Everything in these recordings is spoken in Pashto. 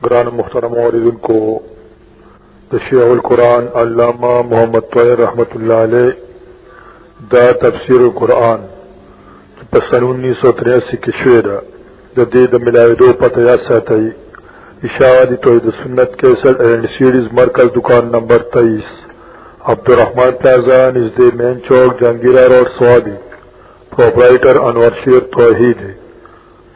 گران محترم عوردن کو تشیع القرآن علامہ محمد طویر رحمت اللہ علیہ دا تفسیر القرآن پسن انیس سو تریاسی کی شعر د دې د ملاویدو پته یا ساتئ اشاعتی توحید سنت 61 اینڈ سیریز مرکز دکان نمبر 23 عبدالرحمن پلازا نزد مین چوک جنگیرہ روڈ سوابی پروپرائٹر انور شیر توحید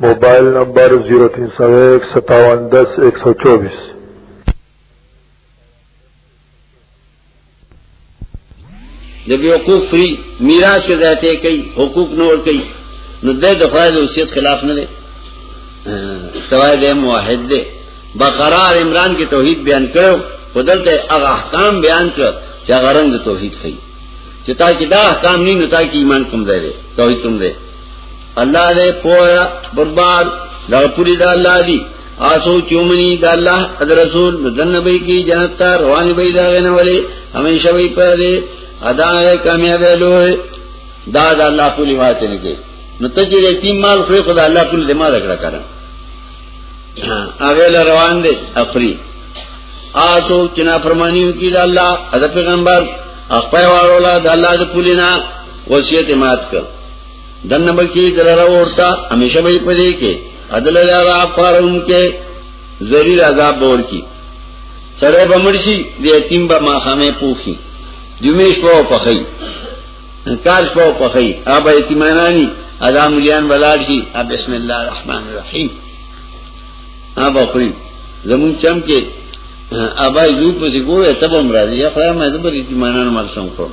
موبائل نمبر 03015710124 د بیوقوف فری میراث کې ذاته کوي حقوق نور کوي نو د خدای د وصیت خلاف نه دی سوای د موحد دی بقرار عمران کې توحید بیان کړو بدلته هغه احکام بیان کړ چې هغه رنګ د توحید کوي چې تا کې دا احکام نه نو تا کې ایمان کوم دی توحید کوم دی الله دې پوهه برباد دا پوری دا الله دی آسو چومنی دا اللہ اد رسول مدن بی کی جنت تا روانی بی دا غین ولی ہمیشہ بی پر دے ادا ہے کامیاب ہے لو ہے دا دا اللہ پولی واتے نکے نو تجیر یتیم مال خوی خدا اللہ پولی دے مال اکڑا کرن اغیل روان دے افری آسو چنا فرمانیو کی دا اللہ اد پیغمبر اخپای وارولا دا اللہ دا پولینا وصیت مات کر دنه بکی دلاره ورتا همیشه به پدې کې عدل لاره افارون کې ذلیل عذاب ور کی سره به مرشي د یتیم به ماخامه پوخي جمعیش په پخی کارش په پخی ابا یتیمانانی ادا مليان بلار شي بسم الله الرحمن الرحیم ابا خوري زمون چم کې ابا یو په سی ګوره تبم راځي یا خدای مې د بری یتیمانانو مرسم کوم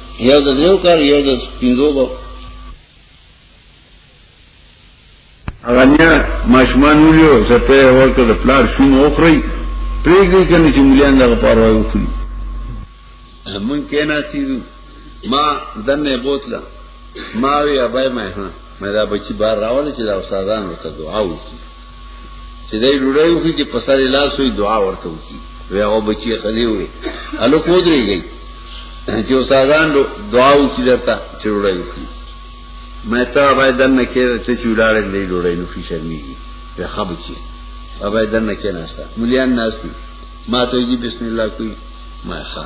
یو د دیو کار یو د پینځو به اغانیا ماشمان ویلو سپه ورکړه د پلار شوم اوخري پریږدي کنه چې مليان دغه پاره وکړي مونږ کینا سیدو ما دنه بوتله ما وی ابای ما ها مې دا بچی بار راول چې دا استادان ورته دعا وکړي چې دای ډوډۍ وخی چې پسر لاس وي دعا ورته وکي وی هغه بچي خدي وي الو کو درېږي چې استادان دعا وکي درته چې ډوډۍ وخی مې ته باید دنه کې ته چې ولاړې لې ډوډۍ نو فی شرمېږي په خبر چې باید دنه کې ناشته مليان ناشتي ما ته یې بسم الله کوي ما ښه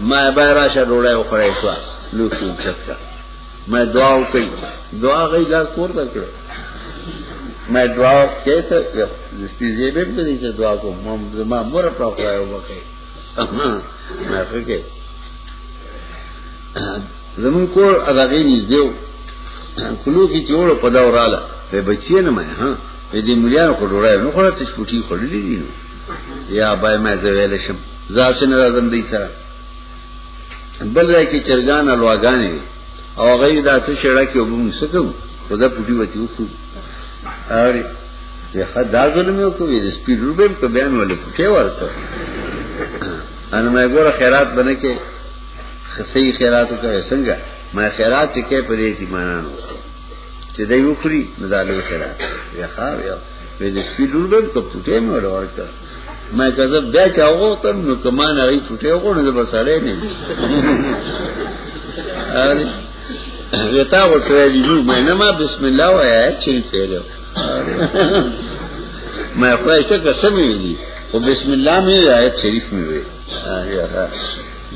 ما به راشه ډوړای او خړای شو لوک یو چکا ما دعا وکړ دعا غي لاس پور تکړه ما دعا کېته د سپیزې به دې چې دعا کوم ما مور په خړای وکړ ما فکر زمون کور اداګې نږدې کلو کې جوړ په دا وراله په بچی نه مې ها دې مليانو کو ډوړای نو خلاص پټي خړلې دي نو یا بای مې زویل شم ځاسن راځم دی سره بل ځای کې چرګان الواګانې او غي دا څه شړه کې وبم سکو خدا پټي وتی وکړو اوري یا خدا ظلم یو کوي د سپیډ روبم په بیان ولې پټي ورته ان مې ګوره خیرات بنه کې خصي خیرات کوي څنګه ما خیرات کې په دې ایمانانو چې دوی وکړي مدالو خیرات یا خا یا وې د سپی لور به ته پټه مې ولا ورکړه ما کزه بیا چا وغوتم نو کمان هغه پټه وغوړ نه بسړې نه اره وتا وسره دي نو مې نه ما بسم الله وایا چې پیلو ما خپل څه قسم دي او بسم الله مې آیت شریف مې وې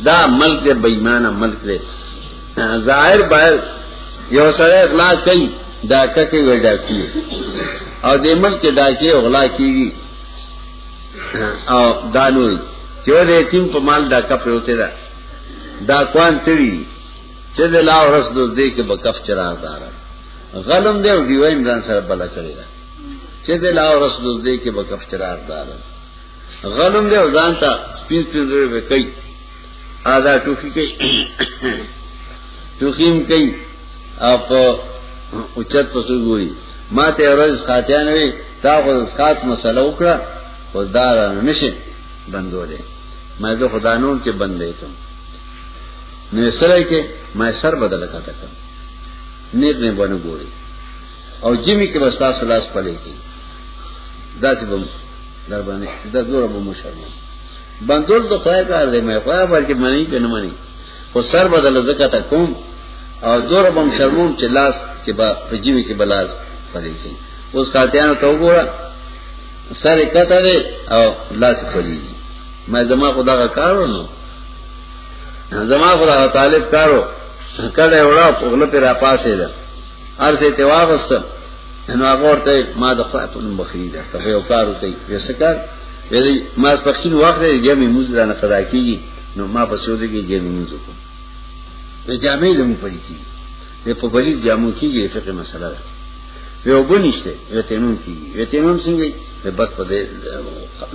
دا ملک بېمانه ملک دی ظاهر باید یو سره اغلا کوي ډاکه کې وی ډاکی او د ملک ډاکی اغلا کیږي او دانو چې د یتیم په مال ډاکه پروته ده دا کوان تړي چې د لا ورس د دې کې بکف چرار دار غلم دی او دیو عمران سره بل کړی دا چې د لا ورس د دې کې بکف چرار دار غلم دی او ځان ته سپین سپین زره به کوي آزا ټوخي کوي ټوخیم کوي اپ اوچت پسو ګوري ما ته ورځ خاتیان وي تا خو خاص مسله وکړه خو دا نشي بندولې ما زه خدا نور کې بندې کوم نو سره کې ما سر بدل کاته کوم نیک نه باندې ګوري او جمی کې بس تاسو لاس پلي کې دا چې در باندې د زور به مشرم بندول ته خدای کار دی مې خدای پر کې مانی کنه مانی خو سر بدل زکه تا کوم او زور به مشرم چې لاس چې با پجیوي کې بلاس پدې شي اوس کاتیانو ته وګوره سر کته دی او لاس پدې ما زما خدا کا کارو نو زما خدا طالب کارو کله وړا په غلط را پاسې ده ارزه ته واغست نو هغه ورته ما د خپل په نوم بخری ده ته یو کار وکي وسکار ویلي ما پخین وخت یې جمع موز را نه قضا کیږي نو ما په سود کې جمع موز کو په جامع لم پړی کی په په بلی جامو کیږي فقې مسله ده یو بنشته یو تیمم کیږي یو تیمم څنګه په بس په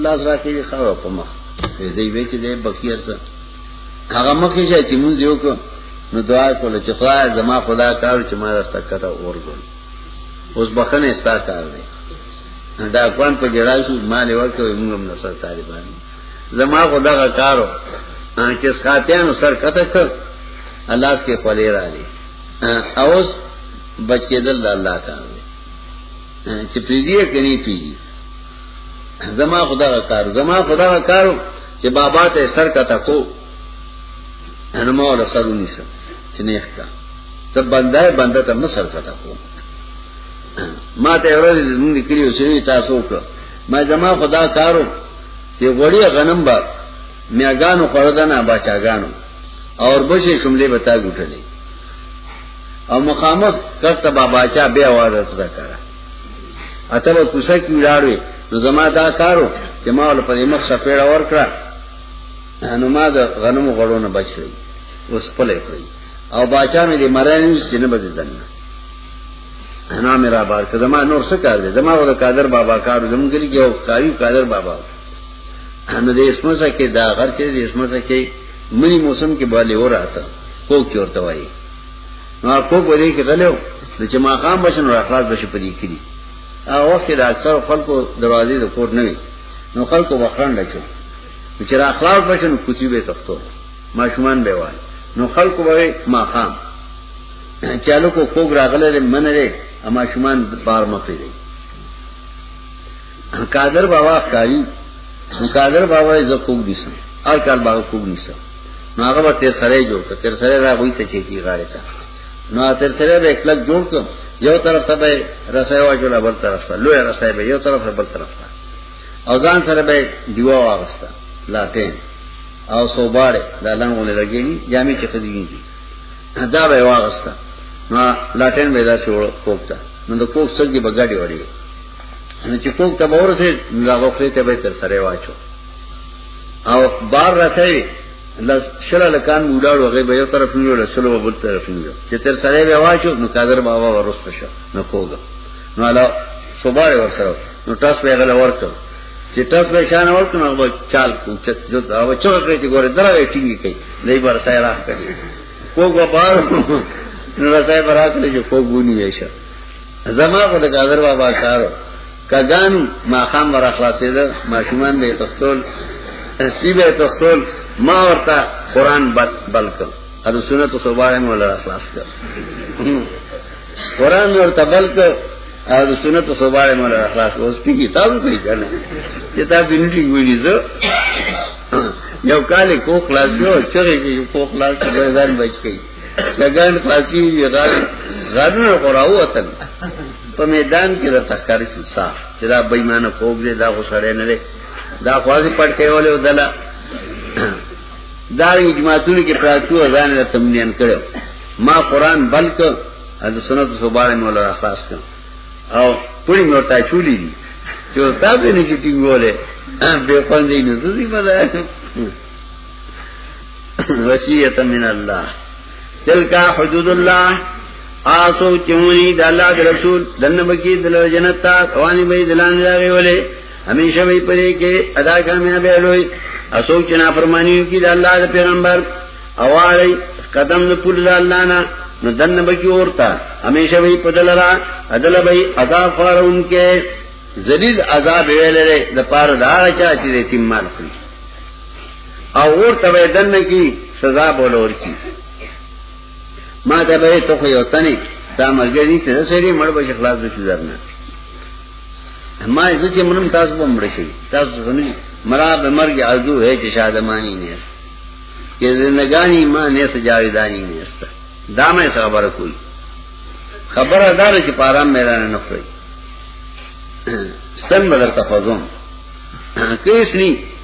لاس راکې خاور په مخ دې وی چې دې بکیر څه هغه مخکې شه چې مونږ یو کو نو دعا کوله چې خدای زما خدا کار چې ما راته کړه اورګل اوس بخنه استا کار دی دا افغان په جړا شو مال ورکوي موږ هم نصر طالبان زما خدا کا کارو چې ساتيانو سر کته کړ الله کې پلي را دي اوس بچې دل الله تعالی چې پیږي کني پیږي زما خدا کا کار زما خدا کا کار چې بابا ته سر کا تکو انا ما ولا سرونی سر چې نه ښکا ته بندای بنده ته مسر کا تکو ما ته ورځ زمونږ کلیو سری تاسو کو ما زما خدا کارو چې غوړی غنم با میاګانو قردنا بچاګانو اور بشه شملې بتا ګټلې او مقامت کرتا بابا چا بیا وادت دا کرا اته په کوسه کې ولاړوي نو زما دا کارو چې ما ول په مخ سپېړه ور کړه نو ما د غنمو غړونه بچي اوس پلې کړی او باچا مې دې مرانې چې نه بده دنه انا میرا بار که زما نور څه کار دی زما و د قادر بابا کار زموږ کلی کې او قاری قادر بابا نو دې اسمه څه کې دا غر چې دې اسمه څه کې منی موسم کې باندې وراته کوک چورته وایي نو په بری کې غلو چې ما قام بشن را خلاص بشي پدې کړی هغه وخت د اکثر خلکو دروازې د کوټ نه وي نو خلکو وخران لچو چې را خلاص بشن کوچی به تختو ماشومان به وای نو خلکو وای ما قام چالو کو کوګ راغله منره اما شومان بار مخې دی قادر بابا ښکاری نو قادر بابا یې زکوګ دیسم هر کال بابا کوګ نیسم نو هغه به تیر سره جوړ کړ تیر سره را غوي ته چېږي غاړه ته نو تیر سره به کلک جوړ کړ یو طرف ته به رسای واجولا بل طرف ته لوی رسای به یو طرف ته بل طرف ته او ځان سره به دیوا واغسته لاټین او صوباړه د لنګونه لګېنی جامې کې خدیږي دا به واغسته نو لاټین به دا شو کوکتا نو د کوک سګي بغاډي وړي نو چې کوک ته ورسې دا غوښته ته به تر سره واچو او بار راځي لس شل لکان موډاړو هغه به یو طرف نیو له سلو بل طرف نیو چې تر سره به واچو نو قادر بابا ورسته شو نو کوګه نو علا صبح ورسره نو تاسو به غل ورته چې تاسو به شان ورته نو به چال کو چې جو دا و چور کړی چې ګوره درغه ټینګی کوي دای بار سای راخ کوي کوګه بار نو راځي برات له جو کوګونی یې شه زما خو د قادر بابا کارو کګان ما خام ور اخلاصې ده ماشومان به تختول سی به تختول ما ورته قران بلکل اده سنت او صباله مولا اخلاص کړ قران ورته بلکل اده سنت او صباله مولا اخلاص اوس پی کتاب کوي کنه کتاب دې نټي ویلې زه یو کال کو خلاص یو چرې کو خلاص به ځان بچ کړي لګان پاسی وی غار غارونه قراو وطن په میدان کې د تخکار شو صاف چې دا بېمانه کوګ دې دا غوسړې نه لري دا خوازي پټه ولې ودلا دا اجماعتونو کې پراتو ځان له تمنین کړو ما قران بلک د سنت صوبانه مولا خاص کړ او پوری مرتا چولی دي چې تاسو نه چې ټینګولې به پندې نه زړی مله وصیت من الله تلک حدود الله آسو چونی د الله د رسول دنه بکی د جنت تا رواني به دلان راغي ولې همیشه به پرې کې ادا کامیا به لوی اسو چې نا فرمانیو کې د الله د پیغمبر اواړی قدم د پول د الله نه نو دنه بکی اورتا همیشه به پدلرا ادل به ادا فارون کې ذلیل عذاب ویلې د پاره دا چا چې تیمار کړی او اور ته به دنه کی سزا بولور کی ما ته به ته خو یو تنه دا مرګری ته سری مړ به خلاص دې درنه ما یې چې منم تاسو به مړ شي تاسو غني مرا به مرګ عزو ہے چې شادمانی نه است چې زندگانی ما نه سجاویدانی نه است دا مې خبره کوي خبره دار چې پارام مې رانه نه کوي ستن بدر تفضل کیس نی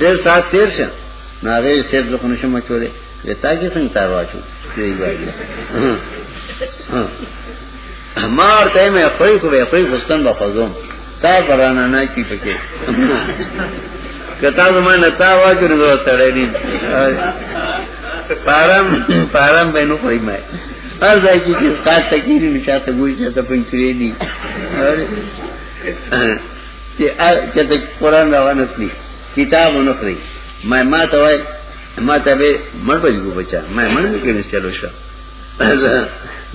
ډېر سات تیر شه نو هغه سیب زخه نشم چولې وتا کې څنګه تار واچو دی وایي مار ته مې خپل کو به خپل غستن به فزوم تا پرانا نه کی پکې کتا زمانه تا واجو نه وتړې دي پارم پارم به نو کوي مې هر ځای کې چې تاسو کې نشاته ګوي چې ته پنځري دي چرته قران روان اخلي کتاب ونخري ما ما ته وای ما ته به مړ بجو بچا ما مړ نه کړی چلو شو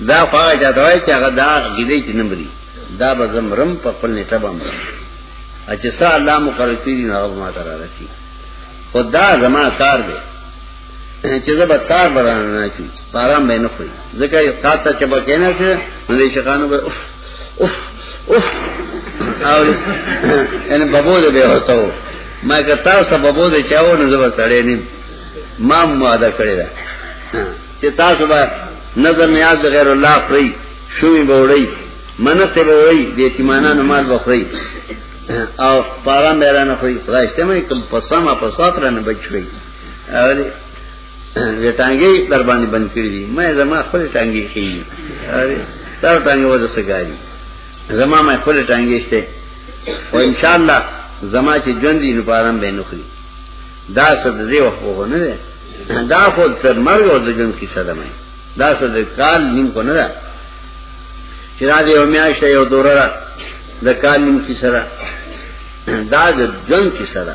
دا خواږه چاته وای چې هغه دا غیدې چې نمبري دا به زمرم په خپل نیټه باندې اچھا الله مقرر کړی نه هغه ما ته راځي خدا زما کار دی چې زه به تار بدانه نه چی پارام به نه خوې ځکه یو قاطه چې به کینه چې نو دې شقانو به اوف اوف اوف او ان بابو دې به وتاو ما که تاسو بابو دې چاو نو زه به سړې نه ما مواده کړی دا چې تاسو به نظر نیاز غیر الله پری شومی به وړي منته به وړي د یتیمانو مال به خوري او پارام به رانه خوري خدای شته مې کوم پسما پساتره نه بچوي اولی وی ټانګی در باندې بند کړی دي مې زما خپل ټانګی خي اولی تر ټانګی وځه سګاری زما مې خپل ټانګی شته او ان شاء الله زما چې ژوند دي لپاره به نخري دا څه دې وخت نه ده دا خو تر مرګ او د ژوند کې صدمه دا څه د کال نیم کو نه ده چې را دې او میاش یو دوره د کال نیم کې سره دا د ژوند کې سره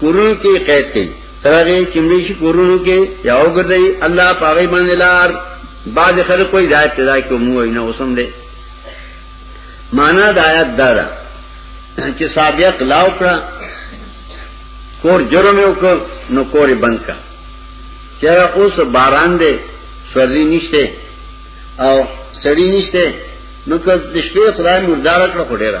کورونو کې قید کړي ترغه چمړي شي کورونو کې یاو ګرځي الله پاغي باندې لار بعض خلک کوئی دا ابتدا کې مو نه اوسم دي معنا د آیات دار چې سابق لاو کړه کور جرم یو کو نو کور بند کا چیرې اوس باران دی سوري نشته او سړی نشته نو که د شپې خدای مردار کړ خو ډیره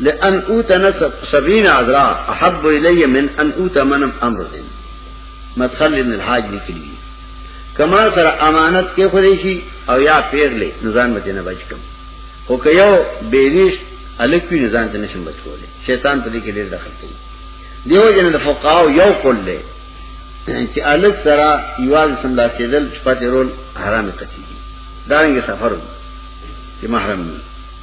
لأن اوت نصب سبعین عذرا احب الی من ان اوت منم امر دین مدخل ابن الحاج لکلی کما سر امانت کې خورشي او یا پیر لې نزان مته نه بچ کم خو که یو بیریش الک پی نزان ته نشم بچ کولې شیطان ته دې کې ډېر دخل کوي دیو جن د فقاو یو کول لې چې الک سره یوال سم لا کېدل چې پاتې رول حرام کتي دا رنګ سفر چې محرم نه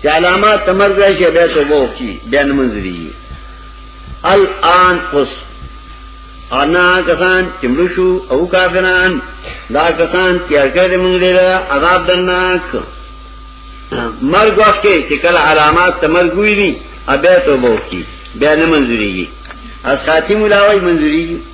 چې علامات تمرګ شي بیا توبه وکړي بیا منځري الان اوس انا کسان چې مرشو او کافران دا کسان چې هرګه دې موږ دې عذاب درناک مرګ وخت کې چې کله علامات تمرګ وي بیا توبه وکړي بیا نه منځريږي اس خاتم ولاوي منځريږي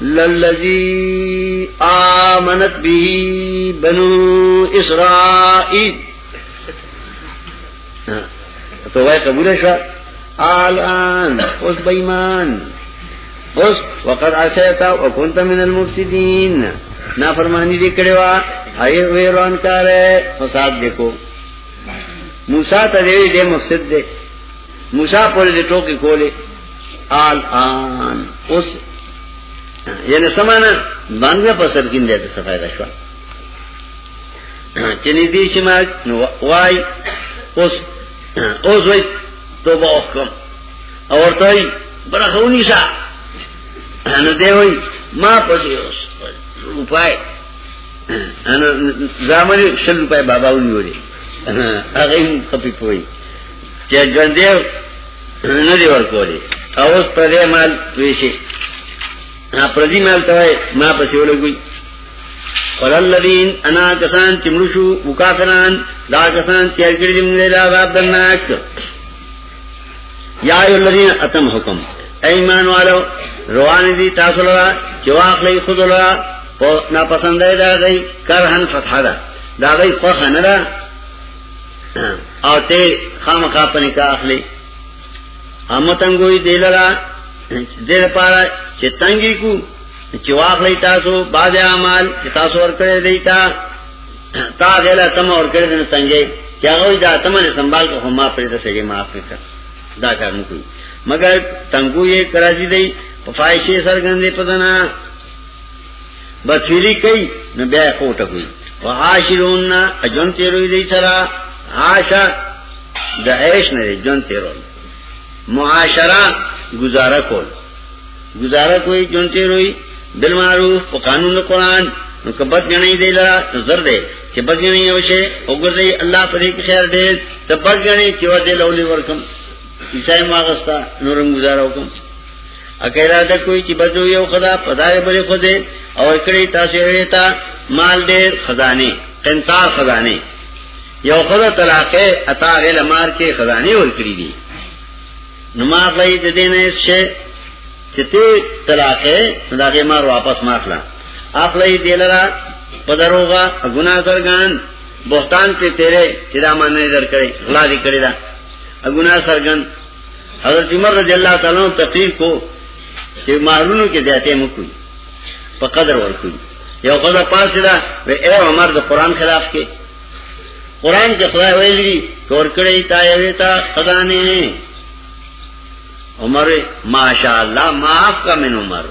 للذي آمنت به بنو اسرائيل تو وای قبول شو الان اوس بېمان اوس وقد عصيت وكنت من المفسدين نا فرمانی دې کړې وا اي ويران کار فساد دې کو موسی ته دې مفسد دې موسی پر دې ټوکی کولې آل آن اوس یعنی سمانه باندې په سر کې دې څه فائدہ شو چې نه دې چې ما وای اوس اوس وای توبه وکم او ورته برخونی سا نو دی وای ما پسې اوس روپای انا زامن شل روپای بابا ونیولې هغه هم خپې پوي چې ژوندې نه دی ورکولې او اوس په دې مال ویشي ها پر دې مال ته ما پسې ولګوي وللذین انا کسان چې مرشو وکافران دا کسان چې ګړي دې موږ له عذاب درناک یا الذین اتم حکم ایمان والو روان دي تاسو لرا چې واخلې خود لرا په ناپسندای دا غي کرهن فتح ده دا غي خوخه نه ده او ته خامخا په نکاح اخلي هم تنګوي دلرا دیر پارا چې تنګي کو چې واخلې تاسو باز اعمال چې تاسو ورکړې دی تا تا غلا تم ورکړې نه تنګي چې هغه دا تم نه سنبال کو هم په دې سره معاف کړ دا کار نه کوي مگر تنګوي کراځي دی په فایشه سرګندې پدنا بچیری کوي نو بیا کوټه کوي وعاشرون اجن تیروي دې سره عاشا د عیش نه جن تیرول معاشره گزاره کول گزاره کوي جن تیروي بالمعروف په قانون قرآن نو کبت جنې دی لرا نظر دی چې بد جنې یو شی وګورځي الله پرې کې خیر دی ته بد جنې چې و دې لولي ورکم عیسای ماغستا نورم گزاره وکم اکیرا د کوئی چې بچو یو خدا پدای بری خو دې او کړي تاسو یې تا مال دې خزانه قنطار خزانه یو خدا طلاقه عطا غل مار کې خزانه ور کړی دي نو ما غي د دې نه شي چې ته طلاقه دا غي مار واپس ماخلا اپ لې دلرا پدروغه ګنا درګان بہتان په تیرې چې دا معنی درکړي غلا دې کړی دا ګنا سرګن حضرت عمر رضی اللہ تعالیٰ عنہ تقریر کو کہ مہرونو کے زیادہ مکوئی پا قدر ورکوئی یو قضا پاس دا وی اے عمر دا قرآن خلاف کے قرآن کے خدا ویلی کور کرے تا یوی تا خدانے عمر وی ماشاءاللہ معاف کا من عمر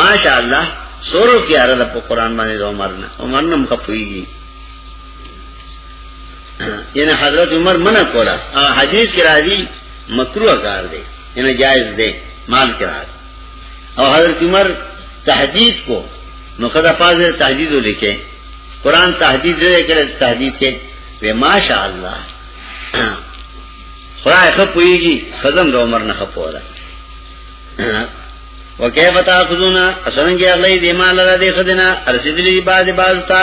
ماشاءاللہ سورو کیا رضا پا قرآن بانے دا عمرنا عمرنا مخفوئی گی یعنی حضرت عمر منع کولا حدیث کې راځي مکروه کار دی یعنی جائز دی مال کې راځي او حضرت عمر تهدید کو نو خدا پاز تهدید ولیکه قران تهدید دې کړه تهدید کې و ماشاء الله خدای خپويږي خزم د عمر نه خپوره وکيف تاخذون اسنګي الله دې مال را دې خدنا ارسدلي بعد بعد تا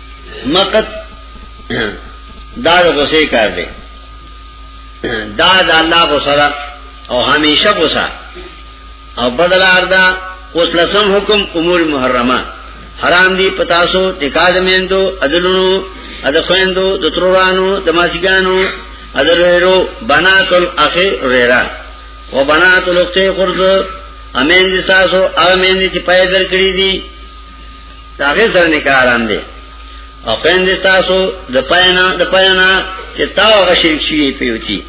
مقت دا د غصې کار دی دا د الله غصه او همیشه غصه او بدل اردا اوس لسم حکم امور محرمه حرام دی پتاسو نکاح دمیندو ادلونو ادخویندو دترورانو دماسیگانو ادلویرو بنات الاخی ریرا و بنات الاختی خرد امین دی تاسو او امین دی چی پای در کری دی دا غیر سره نکاح حرام دی او خویند تاسو د پاینا د پاینا چې تا هغه شرک شي پیوتی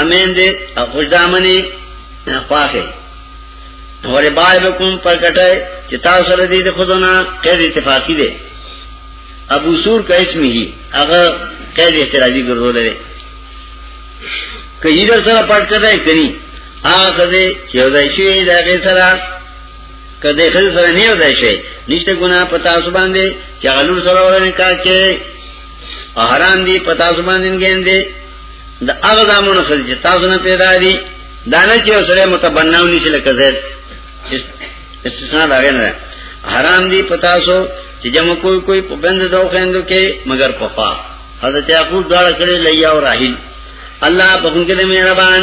امین دې خوش دامنې خواخه ورې بای بكم پرکټه چې تاسو سره دې د خودونه قید اتفاقی دی ابو سور کا اسم ہی هغه قید اعتراضی ګرځول لري کله سره پټ کړای کني هغه څه چې یو ځای شي دا غي سره کدی خل سره نه یو ځای شي نشته ګنا پتا سو باندې چې غلور سره ورنه کا کې حرام دي پتا سو باندې ګندې د هغه زمونو خل چې تاسو نه پیدا دي دانه چې سره متبناو نشي لکه زید استثناء دا نه حرام دي پتا سو چې جمع کوئی کوئی پبند دو خويندو کې مگر پپا حضرت یعقوب دواړه کړي لیا او راهیل الله بخون کې مهربان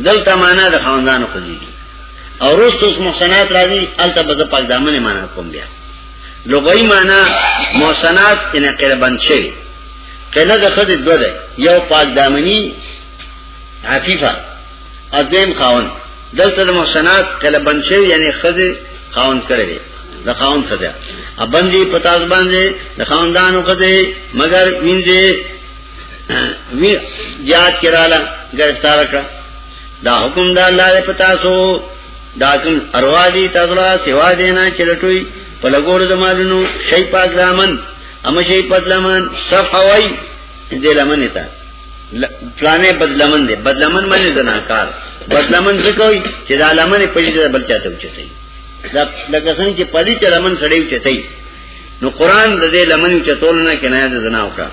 دلته معنا د خواندانو کوي او رست اوس محسنات راځي الته به پاک دامن معنا کوم بیا لغوی معنا محسنات ان قربان شي کله د خد دوه ده یو پاک دامنی عفیفه اذن خاون دلته د محسنات کله بن شي یعنی خد خاون کړی د خاون سزا ابندي پتاز باندې د خاوندانو کده مگر وینځي وی جات کراله گرفتار کړه دا حکم دا الله دې پتا سو دا کوم اروا دي تاسو لا سیوا دینا چلټوي په لګور زمالونو شي پاک دامن اما شي بدلمن صف هوای دې لمن تا پلانې بدلمن دې بدلمن باندې زناکار بدلمن څه کوي چې دا لمن په دې بل چاته وچتای دا لکه څنګه چې پلي چې لمن سړی وچتای نو قران د دې لمن چتول نه کنایه زنا وکړه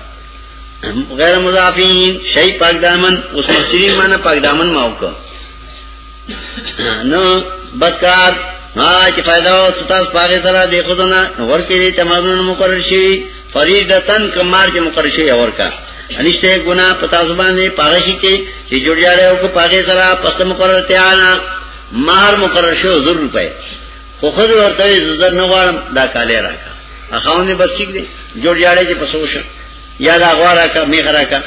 غیر مضافین شی پاک دامن اوس مشری معنی پاک دامن ما وک نو بدکار ما چې فائدہ او ستاسو پاره سره دی خو نه ورکې دي تمامون مقرر شي فریدتن کمار چې مقرر شي ورکا انشته ګنا پتا زبان نه پاره شي کې چې جوړ جاړه او کو پاره سره پس مقرر تیانا مہر مقرر شو ضرور پې خو خو ورته زړه نه غواړم دا کالې راکا اخاونه بس ټیک دی جوړ جاړې کې پسوشه یا دا غوارا کا میغرا کا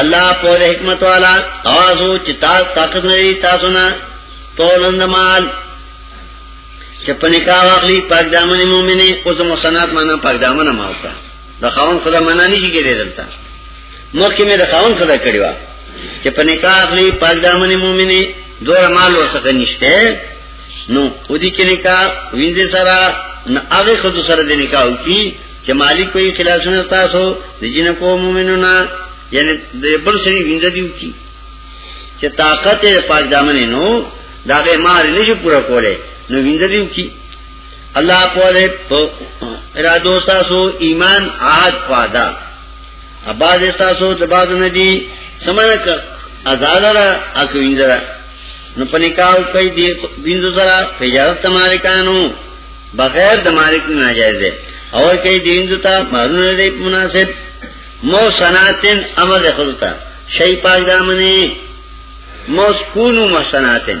الله په حکمت والا اوازو چې تاسو طاقت لري تاسو نه تولند مال چې پنیکا واخلي پاک دامن مؤمنه او د محسنات معنا پاک دامن ماوتا د خاون خدا معنا نشي کېدی دلته مخکې مې د خاون خدا کړی و چې په نکاح اخلي پاک دامن مؤمنه دور مال ورسره نشته نو ودی کې نکاح وینځه سره نه هغه خود سره د نکاح کی چې مالک کوئی خلاصونه تاسو د جن کو مؤمنونه یعنی د بل سری وینځه دیو کی چې طاقت پاک دامن نو داغه مال نشي پورا کوله نو وینځه دیو کی الله پوره ارادو تاسو ایمان عاد وعده اباز تاسو د باز نه دي سمنه ک آزاد را اکو انځرا نو پني کاو کوي دي بيندو سره فجارت تمہارے کانو بغیر د مالک نه ناجایز ده او کوي دین دتا مارونه دې مناسب مو سناتن عمل خلتا شي پاک دامنه مو سکونو مسناتن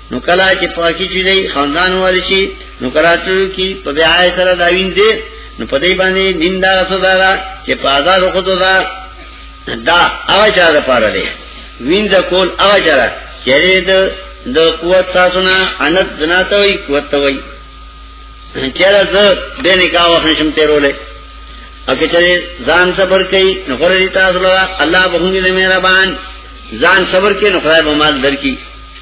نو کلا چې پاکی چې دی خاندان والی شي نو کلا چې کی په بیا سره دا وین دی نو په دې باندې دین دا صدا دا چې په آزاد خود دا دا هغه چا ده پاره دی وین دا کول هغه چا ده چې د د قوت تاسو نه انت جناته وي قوت وي چیرې زه د نکاح وخت نشم تیرولې اګه چې ځان صبر کوي نو خور دې تاسو الله بهونګي نه مهربان ځان صبر کوي نو خدای به مال درکې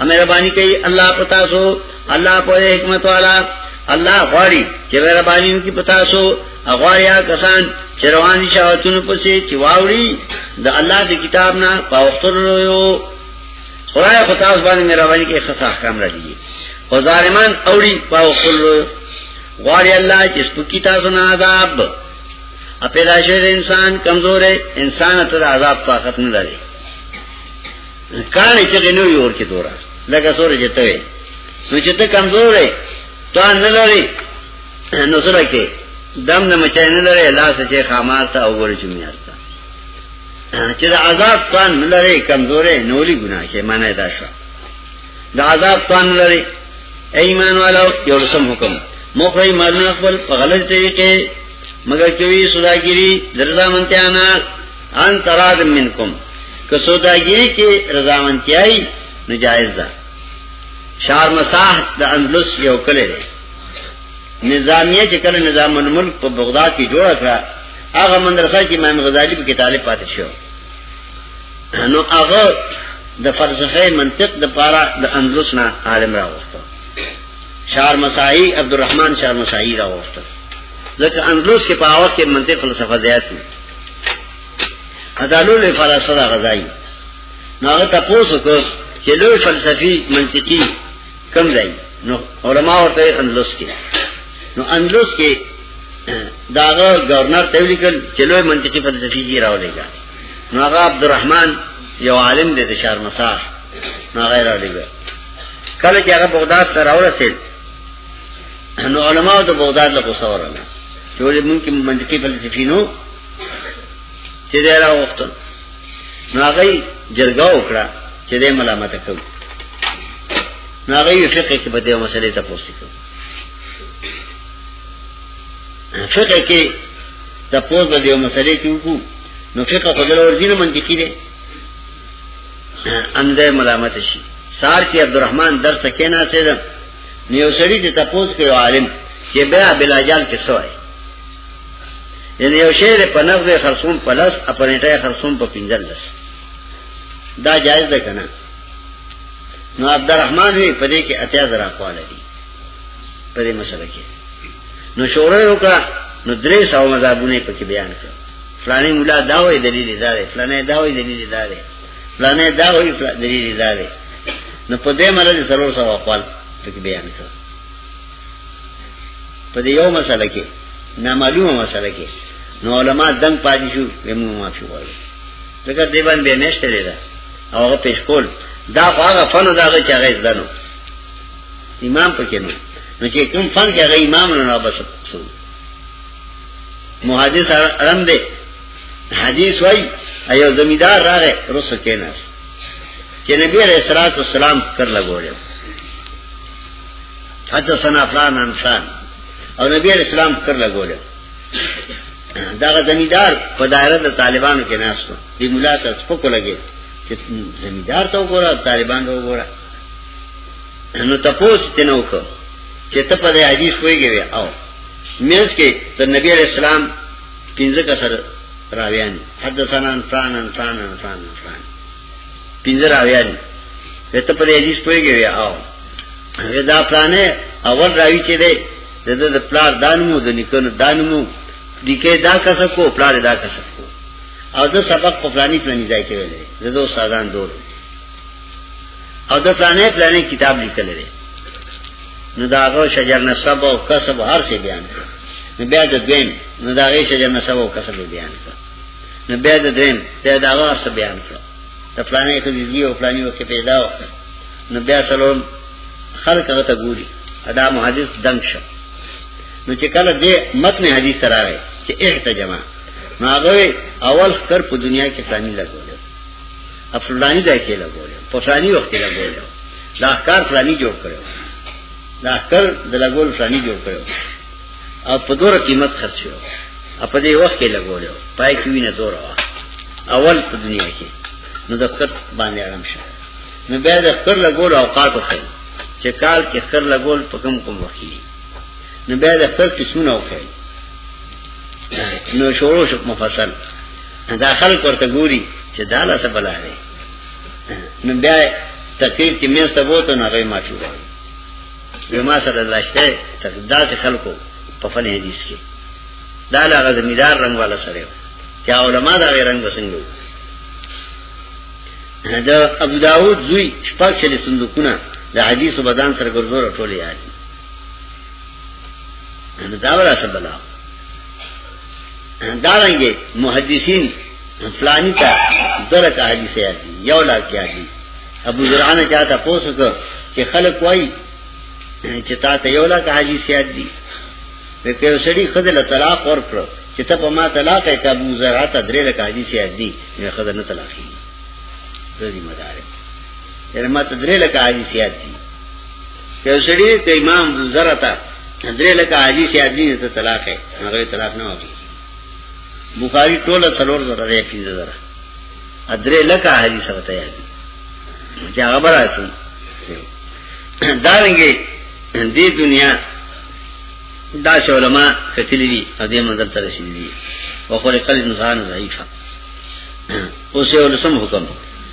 مهرباني کوي الله پتا سو الله په حکمت والا الله غواړي چې مهرباني کوي پتا سو اغواړیا کسان چې روان دي شاوتونو پسې چې واوري د الله د کتاب نه پاوختلو یو خدای په تاسو باندې مهرباني کوي خاص احکام را دي او ظالمان اوړي پاوختلو غواړي الله چې سپکی تاسو نه عذاب ا پیدا شوی انسان کمزور انسان ته عذاب طاقت نه لري کانه چې غنو یو ورکی دورا لکه سورې چې ته نو چې ته کمزور یې تا نه لري نو سره کې دم نه مچای نه لري لاس چې خامار ته او ګورې چې میار ته چې د عذاب پان نه لري کمزورې نولي ګناه کې معنی دا شو د عذاب پان نه لري ایمان والو یو سم حکم مخری مرنا خپل په غلط طریقې مگر کوي سوداګری درځه منتیانا ان تراد منکم که سوداګری کې رضامندتیای نو جایز ده شار مساح د اندلس یو کلی دی نظامیه چې کله نظام الملک په بغداد کې جوړ کړه هغه مدرسه چې امام غزالی په کتابه پاتې شو نو هغه د فلسفه منطق د پاره د اندلس نه عالم راوسته شار مسائی عبدالرحمن شار مسائی راوسته ځکه اندلس کې په اوخت کې منطق فلسفه زیات وو ادالو له فلسفه غزای نو هغه تاسو کو چې لوی فلسفي منطقي کم دی نو علما ورته اندلس کې نو اندلس کې داغه گورنر ته ویل چې لوی منطقي فلسفي جی راولېګا نو هغه عبدالرحمن یو عالم دی د شهر مساح نو غیر راولېګا کله چې هغه بغداد ته راورسېد نو علماء د بغداد له غوسور نه چې ولې مونږ کې منطقي فلسفي نو چې دا راوخته نو هغه جرګه وکړه چې دې ملامت کړو نو هغه یې فقہ کې بده مسلې ته پوښتنه کړو فقہ کې د پوز بده مسلې کې وکړو نو فقہ په دغه ورځینه منطقي دی انده ملامت شي سار کې عبدالرحمن درس کې نه سره نو یو سړی ته تپوس کوي عالم چې بیا بلا جال کې سوای یعنی یو شعر په نقد خرصوم په لس اپرنټه خرصوم په پنځل لس دا جایز ده کنه نو عبدالرحمن وی په دې کې اتیا زرا قواله دي په دې مسله کې نو شورې وکړه نو درې سو مذهبونه پکې بیان کړ فلانه مولا دا وایي دلیل دا دی فلانه دا وایي دلیل دا دی پلانه دا وی پلان دې دا دی نو په دې مرز سرور سو خپل تک بیان کړ په دې یو مسله کې نامعلومه مسله کې نو علما دنګ پاتې شو ومو معافي وایي ځکه دې باندې نشته دی دا او هغه پیش کول دا هغه فن دا هغه چې هغه زدنو امام پکې نو نو چې کوم فن کې هغه امام نو نه بس محدث ارم دی حدیث وای ایو زمیدار راغه رسو کیناس چې نبی علیہ الصلوۃ والسلام کر لګوړو حتی سنا فلان انشان او نبی علیہ السلام کر لګوړو داغه زمیدار په دایره د طالبانو کې ناشته دی مولا ته سپکو لګي چې زمیدار ته وګوره طالبان ته وګوره نو تاسو ته نو وکړه چې ته په دې حدیث پوهیږئ او مینس کې ته نبی علیہ السلام پنځه کسر راویان حدثنا انفان انفان انفان انفان پنځه راویان ته په دې حدیث پوهیږي وی او دا پلانې اول راوی چې دی د د پلار دانمو د نکنو دانمو دکې دا کس کو پلار دا کس کو او د سبق په فلانی فلانی ځای کې ویلې د دوه سازان دوه او د پلانې پلانې کتاب لیکل لري نو دا هغه شجر نسب او کسب هر څه بیان کړ نو بیا د دویم نو دا هغه شجر نسب او کسب بیان کړ نو بیا د دویم بیا دا هغه څه بیان کړ د پلانې خدیجی او پلانې وخت پیدا و نو بیا سلام خلق هغه ته ګوري ادا محدث دنګ شو نو چې کله دې متن حدیث تراوي چې احتجما نو هغه اول خر په دنیا کې ثاني لګول افلانی ځای کې لګول په فلانی وخت کې لګول دا کار فلانی جوړ کړو دا کار د لګول فلانی جوړ کړو او په دوره قیمت خرڅ شو په دې وخت کې لګول پای کې وینه دوره اول په دنیا کې نو د خط باندې آرام شو نو بیا د خر لګول اوقات خو چې کال کې خر لګول په کم کوم وخت کې نو بیا د خر قسمونه وکړي نو شروع شو مفصل دا خلک ورته ګوري چې دا لا څه بلا دی نو بیا تقریر کې مې ستبوته نه غي معافي وایي یو ما سره لاشته دا چې خلکو په فن حدیث کې دا لا غزمیدار رنگ والا سره چا علماء دا غیر رنگ وسنګو دا ابو داود زوی شپږ چلي صندوقونه د حدیث او بدن سره ګرځور ټولې یاد دي دا ورا سبلا دارنګي محدثین فلانی تا درک احادیث یادی یو لا کې یادی ابو زرعان چاته پوسوک چې خلک وای چې تا ته یو لا کې حدیث یادی په کې سړي خدل طلاق ورکړ چې ته په ما طلاق یې کا ابو زرعان ته درې لا کې حدیث یادی نه خدل نه طلاق یې ذمہ دار یې ما ته درې لا کې حدیث یادی یو سړی ته امام زره تا درې لکه حاجی سی حاجی ته طلاق ہے هغه طلاق نه وږي بخاری ټول څلور زره دی پینځه زره درې لکه حاجی سره ته یادي چې هغه براسي دارنګي دې دنیا دا علماء کتلی دي او دې منظر ته رسیدلي وخلق الانسان ضعیفا اوس یو لسم حکم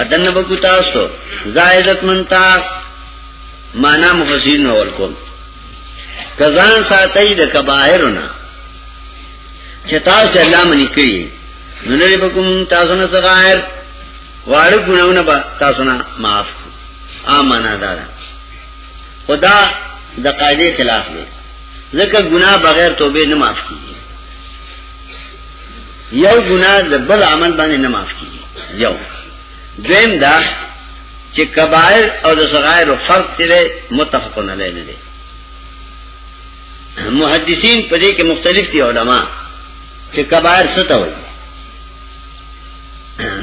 اتنه بکو تاسو زائدت من تاس معنا مفسرین اول کوم کزان ساتي د کباهرنا چې تاسو الله منی کړی نو نه بکم تاسو نه صغائر واړو ګناونه با تاسو نه معاف امانه دار خدا د قاعده خلاف دی ځکه ګناه بغیر توبه نه معاف کیږي یو ګناه د بل عمل باندې نه معاف کیږي یو دویم دا چې کبائر او د صغائر فرق تیرې متفقون علی نه دي محدثین په دې کې مختلف دي علما چې کبائر څه ته وایي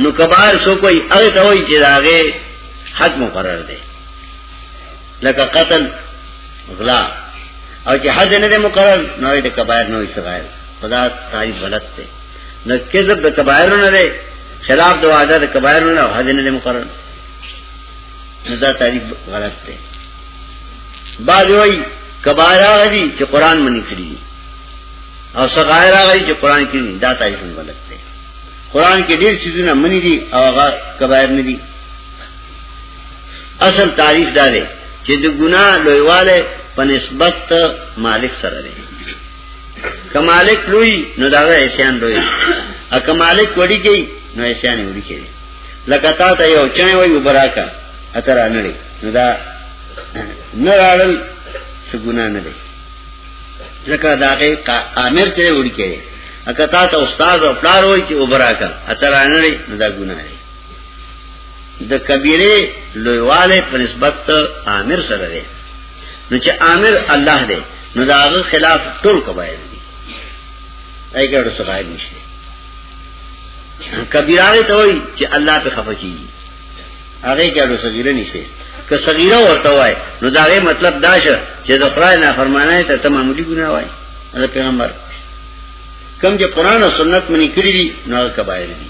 نو کبائر سو کوئی هغه ته وایي چې داغه حق مقرر دی لکه قتل غلا او چې حد نه مقرر نو د کبایر نو صغائر خدا تعریف غلط دی نو کذب د کبایر نه دی خلاف د وعده د کبایر نه او حد نه مقرر نو دا تعریف غلط دی بعد وی کبایر هغه دي چې قران منی کړی او صغائر هغه دي چې قران کې نه دا تعریف غلط دی قران کې ډېر چیزونه منی دي او هغه کبایر نه دي اصل تعریف دا دی چې د ګناه لویواله په نسبت مالک سره دی که مالک لوی نو دا احسان لوی ا که مالک وړي کوي نو احسان یې وړي کوي لکه تا ته یو چا وي وبراکا اتر نه لري نو دا نه راړل څه ګناه نه دی ځکه دا کې امر ته وړي کوي اکه تا ته استاد او پلار وای چې وبراکا اتر نه لري نو دا ګناه دی د کبیره لویواله په نسبت عامر سره دی نو چې عامر الله دی نو دا هغه خلاف ټول کبایر دي ایګه ورته صغائر نشته کبیره ته وایي چې الله په خفه کیږي هغه کې ورته صغیره نشته که صغیره ورته وای نو دا غي مطلب دا شه چې د خدای نه فرمانه ته ته معمولی ګناه وای دا پیغمبر کوم چې قران او سنت منی کړی دي نو کبایر دي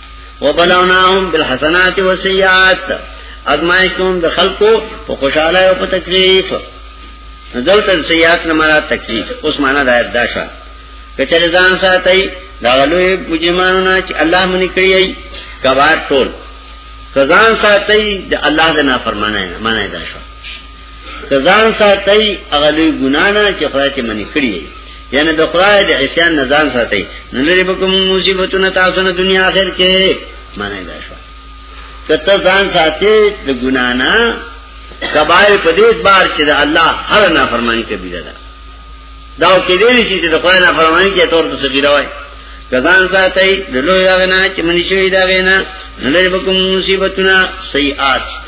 وبلوناهم بالحسنات والسيئات ازمائش کوم د خلقو په خوشاله او په تکلیف دلته سیئات نه مراد تکلیف اوس معنا دا دا شو کچره ځان ساتي دا لوی بجمانونه چې الله منی کړی کبار ټول کزان ساتي د الله د نافرمانه نه منای دا شو د ځان ساتي هغه لوی ګنا نه چې خدای ته منی کړی یعنی د خدای د عصیان نه ځان ساتي نو لري به کوم مصیبتونه تاسو نه دنیا آخر کې معنی دا شو کته ځان ساتي د ګنا نه کبایر په دې بار چې د الله هر نه فرمانی کوي دا دا کې دې نشي چې د خدای نه فرمانی کې تور ته سګی راوي کزان ساتي د لوی دا غنا چې منی شوی دا غنا نلری بکم مصیبتنا سیئات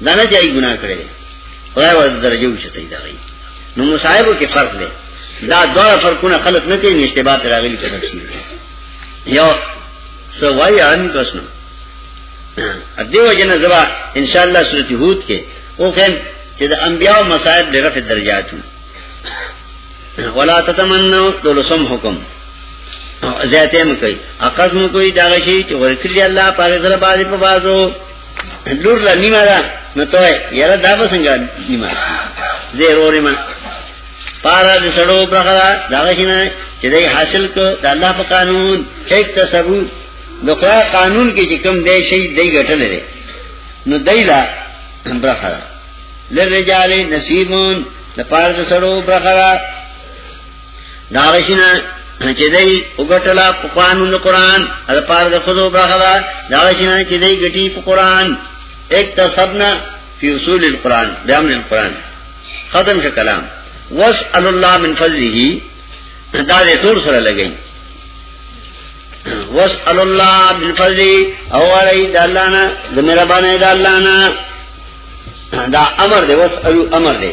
دا نه جای ګناه کړی دی خدای ور درجه وچتای دا غي نو مصاحبو کې فرق دی دا دوه فرقونه خلق نه کوي اشتباه پر راغلي په تفسیر یو سوای ان قسم دیو جن زبا ان شاء الله سورۃ هود کې او خیم چې د انبیاء مصاحب د رفع درجاتو ولا تتمنوا دلسم حکم زیاته مکوي اقسم کوي دا شی چې ورکړي الله پاره سره باندې په بازو لور لا نیمه ده نو ته یاره دا به څنګه نیمه زه رورې ما پارا د سړو برخلا دا غشنه چې دای حاصل کو د الله په قانون هیڅ تسبو د خدای قانون کې چې کوم دی شي دای ګټل لري نو دایلا برخلا لرجال نصیبون د پارا د سړو برخلا داغشنا چې دای وګټلا په قانون د قران د پاره د خودو برخلا داغشنا چې دای ګټي په قران اکتسبنا فی اصول القران بیان القران ختم شو کلام واسال الله من فضله دا دې تور سره لګی واسال الله من فضله او علی د الله نه د مهربانه د الله نه دا امر دی واسالو امر دی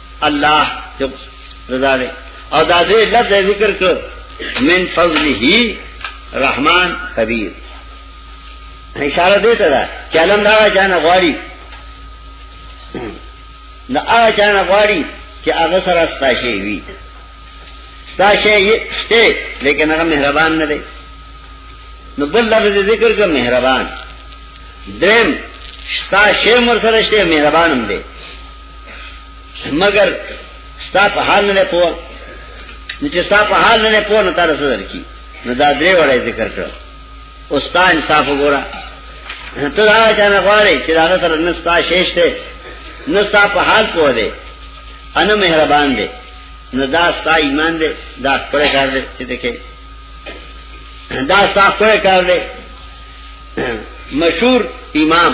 الله رضا دې او دا دې لفظ ذکر کړ من فضله رحمان خبير اشاره دې ته ده چې علم دا جان غواړي نه آ جان غواړي چې هغه سره ستاشي وي ستاشي یې شته لیکن هغه مهربان نه دی نو بل لفظ ذکر کړ مهربان دیم شتا شی مر سره شته مهربانم دی مگر ستا په حال نه پوه نو چې ستا په حال نه پوه نو تاسو درکې نو دا درې وړه ذکر کړ او ستا انصاف وګوره ته دا چې نه غواړي چې دا سره نه ستا شیش ته نه ستا په حال پوه دی انا مهربان دی نو دا ستا ایمان دی دا خپل کار دی چې دکې دا ستا خپل کار دی مشهور امام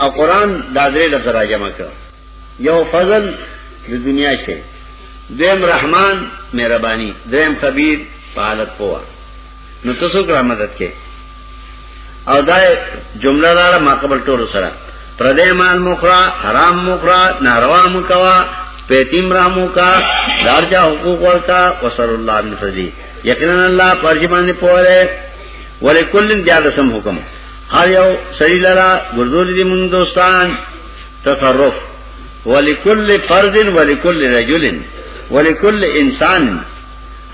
او قران دا درې لفظ را جمع کړ یو فضل د دنیا کې دیم رحمان مهرباني دیم خبير فعالت پوا نو تاسو کرا مدد کې او دا جمله دار ما قبل ټول سره پردې مال مخرا حرام مخرا ناروا مکوا پیتیم رحمو کا دارجا حقوق ورکا وصل اللہ من فضلی یقینا اللہ پرجمان پورے ولکل دیادسم حکم هر یو سړی لرا ګرځول دي مونږ دوستان تصرف ولکل فرد ولکل رجل ولکل انسان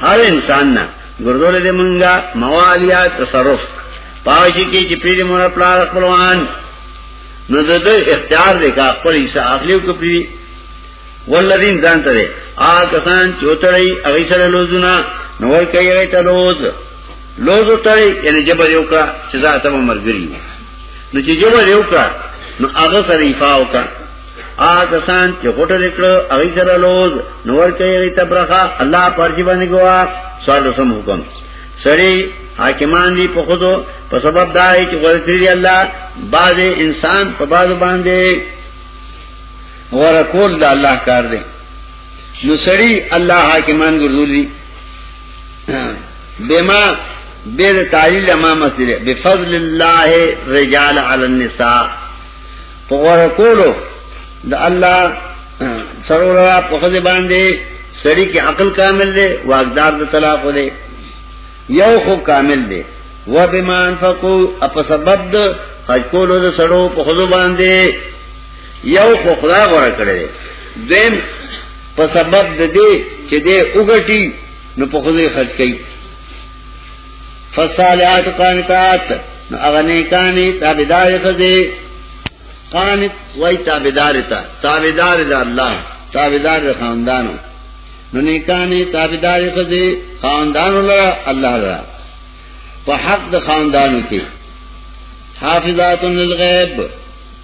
هر انسان نه ګرځول دي مونږه موالیا تصرف پاوشي کې چې پیری مور پلار خپلوان نو د دې اختیار دی کا خپل حصہ اخلیو کو پیری والذین ځان ته آ کسان چوتړی اغیسره لوزونه نو ور کوي ته لوز لوزو تړي یعنی جبر یو کا چې زه ته مرګري نو چې جبر یو کا نو هغه سره ایفاو کا آګه سان چې غټه لیکلو هغه سره لوز نور کوي هغه تبرخه الله پرځي باندې ګوا سوال سم حکم سړي حاکمان دي په خودو په سبب دای چې ورتري الله باز انسان په باز باندې ورکول د الله کار دی نو سړي الله حاکمان ګرځولي بما بیر تعلیل امام مسجد بفضل اللہ رجال علی النساء پا غور کولو دا اللہ سرور را پا خز باندے سری کی عقل کامل دے واقدار دا طلاق دے یو خو کامل دے و بما انفقو اپا سبب دا خج کولو دا سرو پا خز باندے یو خو خدا غور کردے دویم په سبب د دې چې دې وګټي نو په خوځې خرج کوي فصالحات قانتات نو هغه نه کاني تابعدار خزه قانت وای تابعدار تا تابعدار د الله تابعدار د خاندانو نو نه کاني تابعدار خزه خاندانو لره الله لره په حق د خاندانو کې حافظات للغیب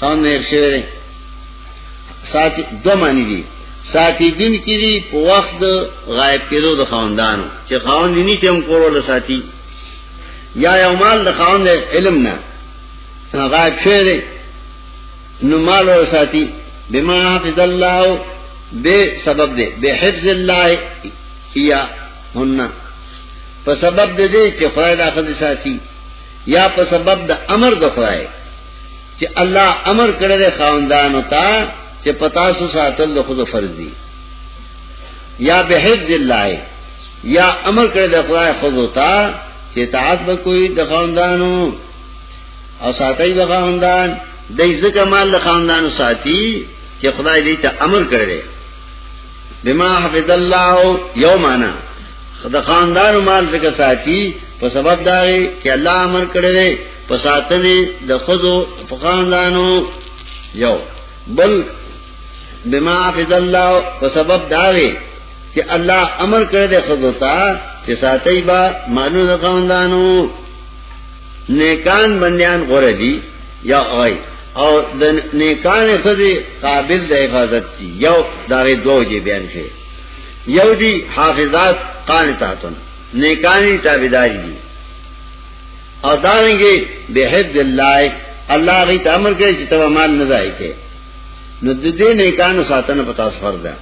قوم نه شوی دی ساتي دوه معنی دي ساتي دن کې دي په وخت غائب کېدو د خواندانو چې خواند نه چې هم کولو ساتي یا یو مال د خواند علم نه غائب شوی دی نو مال ور ساتي بما حفظ الله به سبب دی به حفظ الله یا هننا په سبب دې چې خدای دا خدای ساتي یا په سبب د امر د خدای چې الله امر کړی دی خاوندانو ته چې پتا سو ساتل د خود فرض دي یا به حفظ الله یا امر کړی د خدای خود ته چې تعاس به کوئی د خاوندانو او ساتي به خاوندان د ځکه مال خاوندانو ساتي چې خدای دې ته امر کړی بما حفظ الله یومانا د خاندان مال څخه ساتي په سبب دا دی چې الله امر کړی دی په ساتنې د خودو په خاندانو یو بل بما حفظ الله په سبب دا دی چې الله امر کړی دی خودو ته چې ساتي با مالو د خاندانو نیکان بندیان غره دی یا آئی او د نیکان خزی قابل د حفاظت دی یو داغی دو جی بیان شئی یو دی حافظات قانتاتن نیکانی تابداری دی او دارنگی بحفظ اللہ اللہ غی تا امر کرے چی تبا مال نزائی کے نو د دې نه کانو ساتنه پتا سفر ده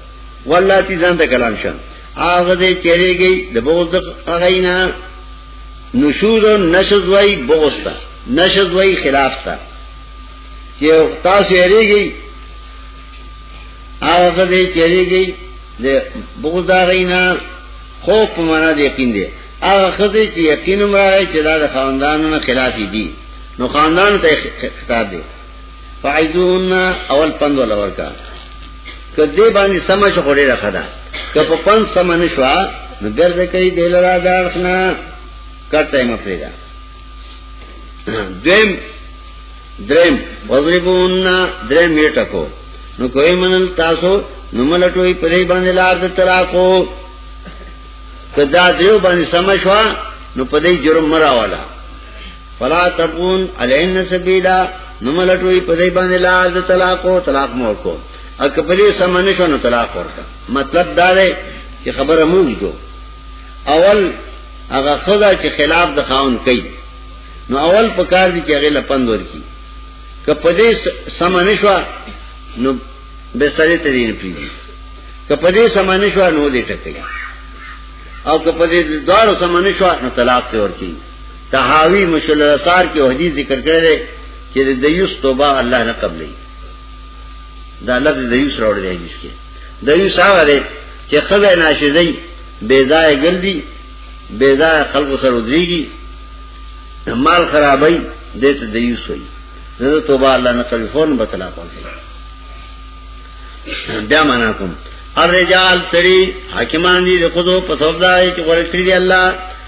والله تی ځان ته کلام شم هغه دې چیرېږي د بغض غینا نشوز او نشز وای بغض تا نشز وای خلاف تا چې تاسو یریږي هغه دې چریږي د بغض دا غینا خوف په معنا د یقین دی هغه خزه چې یقین مرای چې دا د خاندانونو خلاف دي نو خاندان ته خطاب دی فعیزون اول پند ولا ورکا کدی باندې سم شو غړي راخه دا که په پند سم نه شو نو درځه کوي دل را داړخنا کټه مې پریدا دیم دریم وضربون دریم یې ټکو نو کوئی منل تاسو نو ملټوي پرې باندې لار د طلاقو کدا دیو باندې سم شو نو پدې جرم مراواله فلا تبون علین سبیلا نملټوی په دې باندې لار د طلاق او طلاق مور کو اک په دې سمنه شنو طلاق ورکا مطلب دا دی چې خبره مونږ جو اول هغه خدا چې خلاف د خاون کوي نو اول په کار دي چې هغه لپند ورکی که په دې سمنه شو نو به سره ته دین پیږي که په دې سمنه شو نو دې ټکې او که په دې دوار سمنه شو نو طلاق ته ورکی تحاوی مشل رسار کې حدیث ذکر کړی دی چې د دیوس توبه الله نه قبلې دا لفظ د دیوس راوړی دی حدیث کې د دیوس هغه دی چې خدای ناشیزي بے ځای ګرځي بے ځای خلق سره ودرېږي مال خرابای دې ته دیوس وي زه توبه الله نه قبلې فون به طلاق ورکړي بیا معنا کوم الرجال سری حاکمان دي د خودو په توبه چې ورکړي دي الله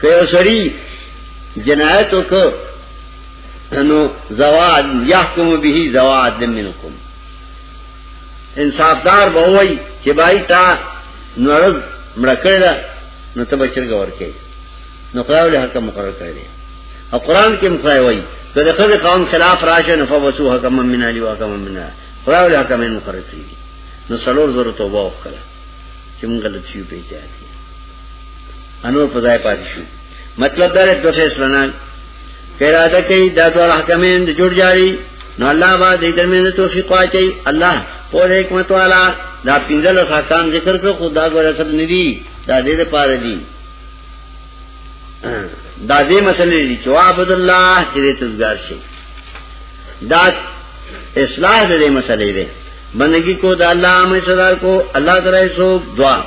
که یو سړی جنایت وکړ نو زواد یحکم به زواد منکم انصافدار به وای چې بای تا نورز مړکړه نو ته بچر غور کې نو خدای له حکم مقرر کړی دی او قران کې مخای وای کله خدای قانون خلاف راشه نو فوسو حکم من علی و حکم من خدای له حکم مقرر کړی نو سلور زره توبه وکړه چې موږ غلط شو پیچا دي انور په ځای پاتې شو مطلب دا دی چې اسلام کراده کوي دا ټول حکمین د جوړ جاری نو الله با دې درمنه توفیق واچي الله په حکمت والا دا پینځل حکام ذکر کړو خدا ګوره سب ندي دا دې لپاره دي دا دې مسلې دي چې عبد الله چې دې تزګار شي دا اصلاح دې مسلې دې بندگی کو دا الله امر صدر کو الله تعالی سو دعا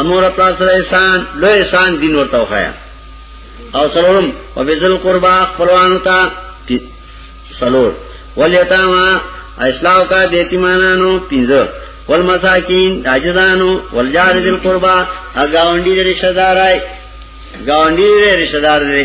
امور خپل سره احسان لوی احسان دین ورته وخایا او سلام او بذل قربا خپلوانو ته سلور ولیتاما اسلام کا دیتیمانانو پینځه والمساکین عاجزانو والجار ذل قربا اگاونډي رشتہ دارای گاونډي رشتہ دار دی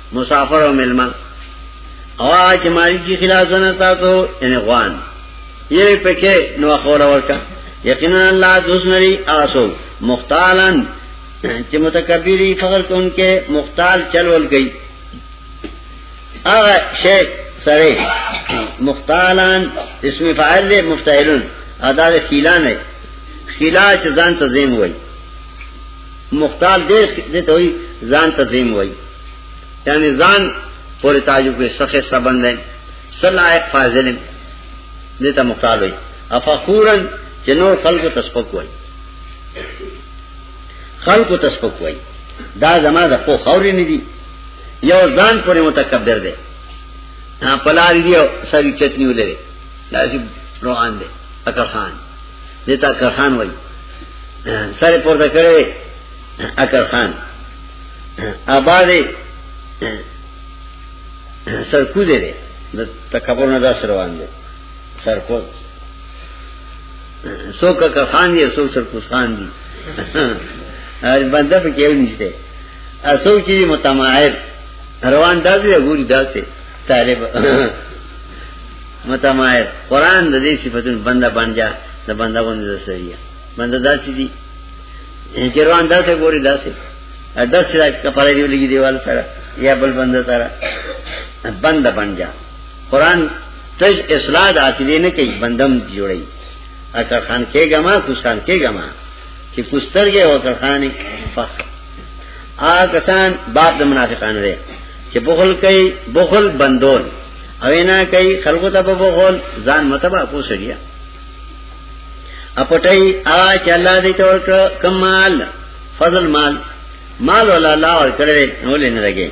مسافر او ملما او چې مالي کی خلاف زنه تاسو ان غوان یې پکې نو خور ورکا یقینا الله دوس نری آسو مختالن چې متکبری فخر کوونکې مختال چلول گئی هغه شیخ سره مختالن اسم فاعل دی مفتعلن ادا خیلان ہے خیلا چې ځان ته زین وای مختال دې دې ته وي ځان ته زم وي یعنی ځان پورې تاجو کې سخه سبند ده صلاح فاضل دې ته مختال وي افخورن چې نور خلکو تسبق وي خلکو تسبق وي دا زما د خو خوري نه دي یو ځان پورې متکبر دی پلاری دیو ساری چتنی ولري لازم روان دی اکر خان دیتا اکر خان وای سر پورته کړی اکر خان آباد سرکو دی دی د تکبر نه داس روان دی سرکو سو ککر خان دی سو سرکوس خان دی ار بنده په کېو نشته اسو چې متماعد روان داسې غوري داسې طالب متمایل قران د دې صفاتونو بنده بنجا د بنده باندې رسېږي بنده داسې دي چې روان داسې ګوري داسې داسې راځي کپاره دی لګي دیوال سره یا بل بنده سره بنده بنجا قران تج اصلاح د عقیده نه کوي بندم جوړي اکر خان کېګه ما کوستان کېګه ما چې کوسترګه او اکر خان فخ آ کسان باب د منافقانو دی چې بخل کوي بخل بندول اوینا کوي خلکو ته په بغول ځان متبا کو سړیا اپټای ا چې الله دې تور کمال فضل مال مال ولا لا ور کړې نو لین لګي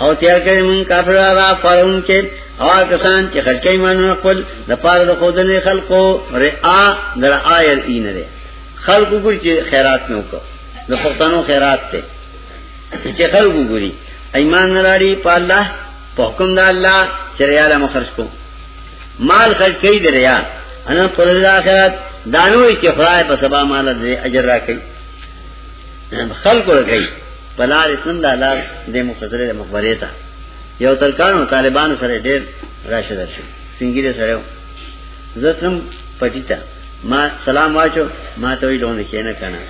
او تیار کړي مون کافر را فرون کې او کسان چې خلک ایمان خپل د پاره د خودنې خلقو رعا در آیر این لري خلقو ګور چې خیرات نه وکړه د پښتنو خیرات ته چې خلقو ګوري ایمان لري په الله په حکم د الله چې ریا له مخرج کو مال خرج کوي د ریا انا پر الاخرت دانوي چې خدای په سبا مال دې اجر راکړي خلق ورکړي بلار اسلام د الله د مخدره مخبره ته یو ترکانو طالبان سره ډېر راشه درشه څنګه سره زتم پټیتا ما سلام واچو ما ته وی لونه کینه کنه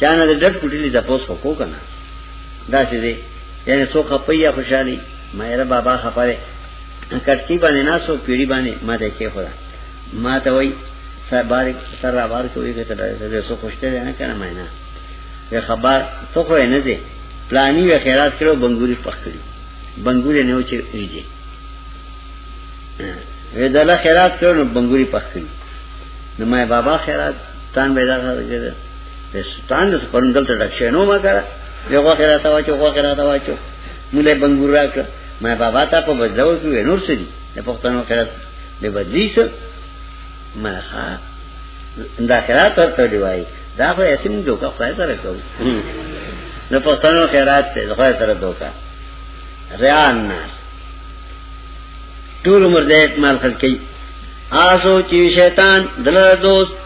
چانه د ډټ پټلی د پوس وکړو کنه دا څه دی یعنی سو خپی یا خوشحالی مایره بابا خپره کټکی باندې ناسو پیړی باندې ما ده کې خدا ما ته وای سر بار سر را بار کوي که ته ده سو خوشته نه کنه ماینا وی خبر تو خو نه دی پلانی وی خیرات کړو بنګوري پخ کړو بنګوري نه وچی ریږي وی دلا خیرات کړو نو بنګوري پخ کړو نو ما بابا خیرات تان پیدا کړو پستان د پرون دلته ډک شنو ما کړه یو غوخه راته واچو غوخه راته واچو مولا بنګور راکړ ما بابا ته په بدلو کې نور څه دي د پښتنو خیرات به بدلی څه ما ښا دا خیرات ورته دی وای دا خو اسیم دوکا خو سره کوو د پښتنو خیرات ته خو سره دوکا ریان ناس ټول عمر دې مال خلکې آسو چې شیطان دلر دوست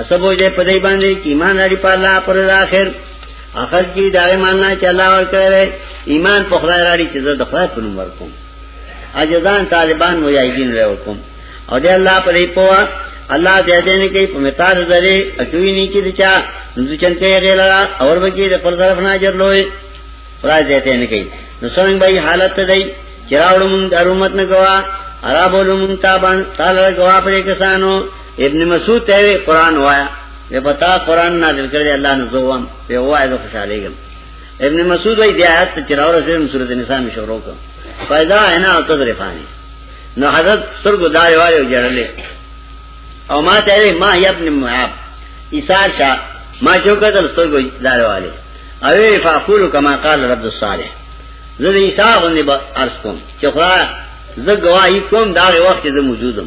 اسبو دې په دې باندې چې ایمان لري په الله پر اخر اخر کې دا ایمان نه چې الله ورکړي ایمان په خدای لري چې زه د خدای په نوم ورکوم اجزان طالبان مجاهدین له حکم او دې الله پر دې پوا الله دې دې نه کوي په مقدار ذره اټوي نه کې دچا نو چن کې غیلا اور به کې پر طرف نه اجر لوي خدای دې دې نه کوي نو څنګه به حالت دی چراوړم د امت نه گوا عربولم تابان تعالی گوا پر کسانو ابن مسعود ته وی قران وایا به پتا قران نازل کړی الله نو زوم په وای زه خوشاله یم ابن مسعود وی د آیات چې راو رسېم سورته نساء می شروع کړ فایدا انا او تذرفانی نو حضرت سرګو دای وایو جړلې او ما ته وی ما ابن معاب ایثار شاه ما جو کدل سرګو دای والے اوی فاقول کما قال رب الصالح زه د عیسی باندې ارز کوم چې خدای زه گواہی کوم دا وخت زه موجودم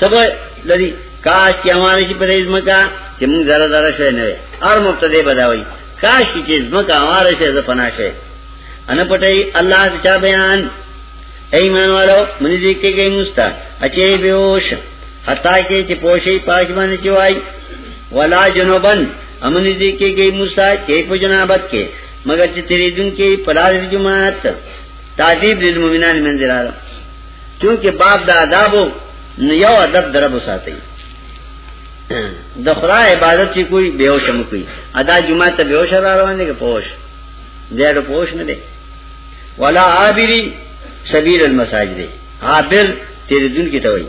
سبا لري کاش چې امانه شي په دې ځمکه چې موږ زره زره شوی نه وي هر مبتدی بداوي کاش چې ځمکه امانه شي زه پناه شي ان پټي الله دې چا بیان ایمان والو منی دې کې کې مستا اچي بيوش حتا کې چې پوشي پاج باندې چوي ولا جنوبن امن دې کې کې مستا چې په جنابت کې مگر چې تیرې دن کې پلار جمعات تعذیب للمؤمنان منزل عالم چونکه باب د آدابو نو یو ادب درب وساتي د خدای عبادت چې کوئی بیوش هم کوي ادا جمعه ته بیوش را روان دي که پوش دیر پوش نه دي ولا عابری سبیل المساجد عابر تیرې دن کې ته وایي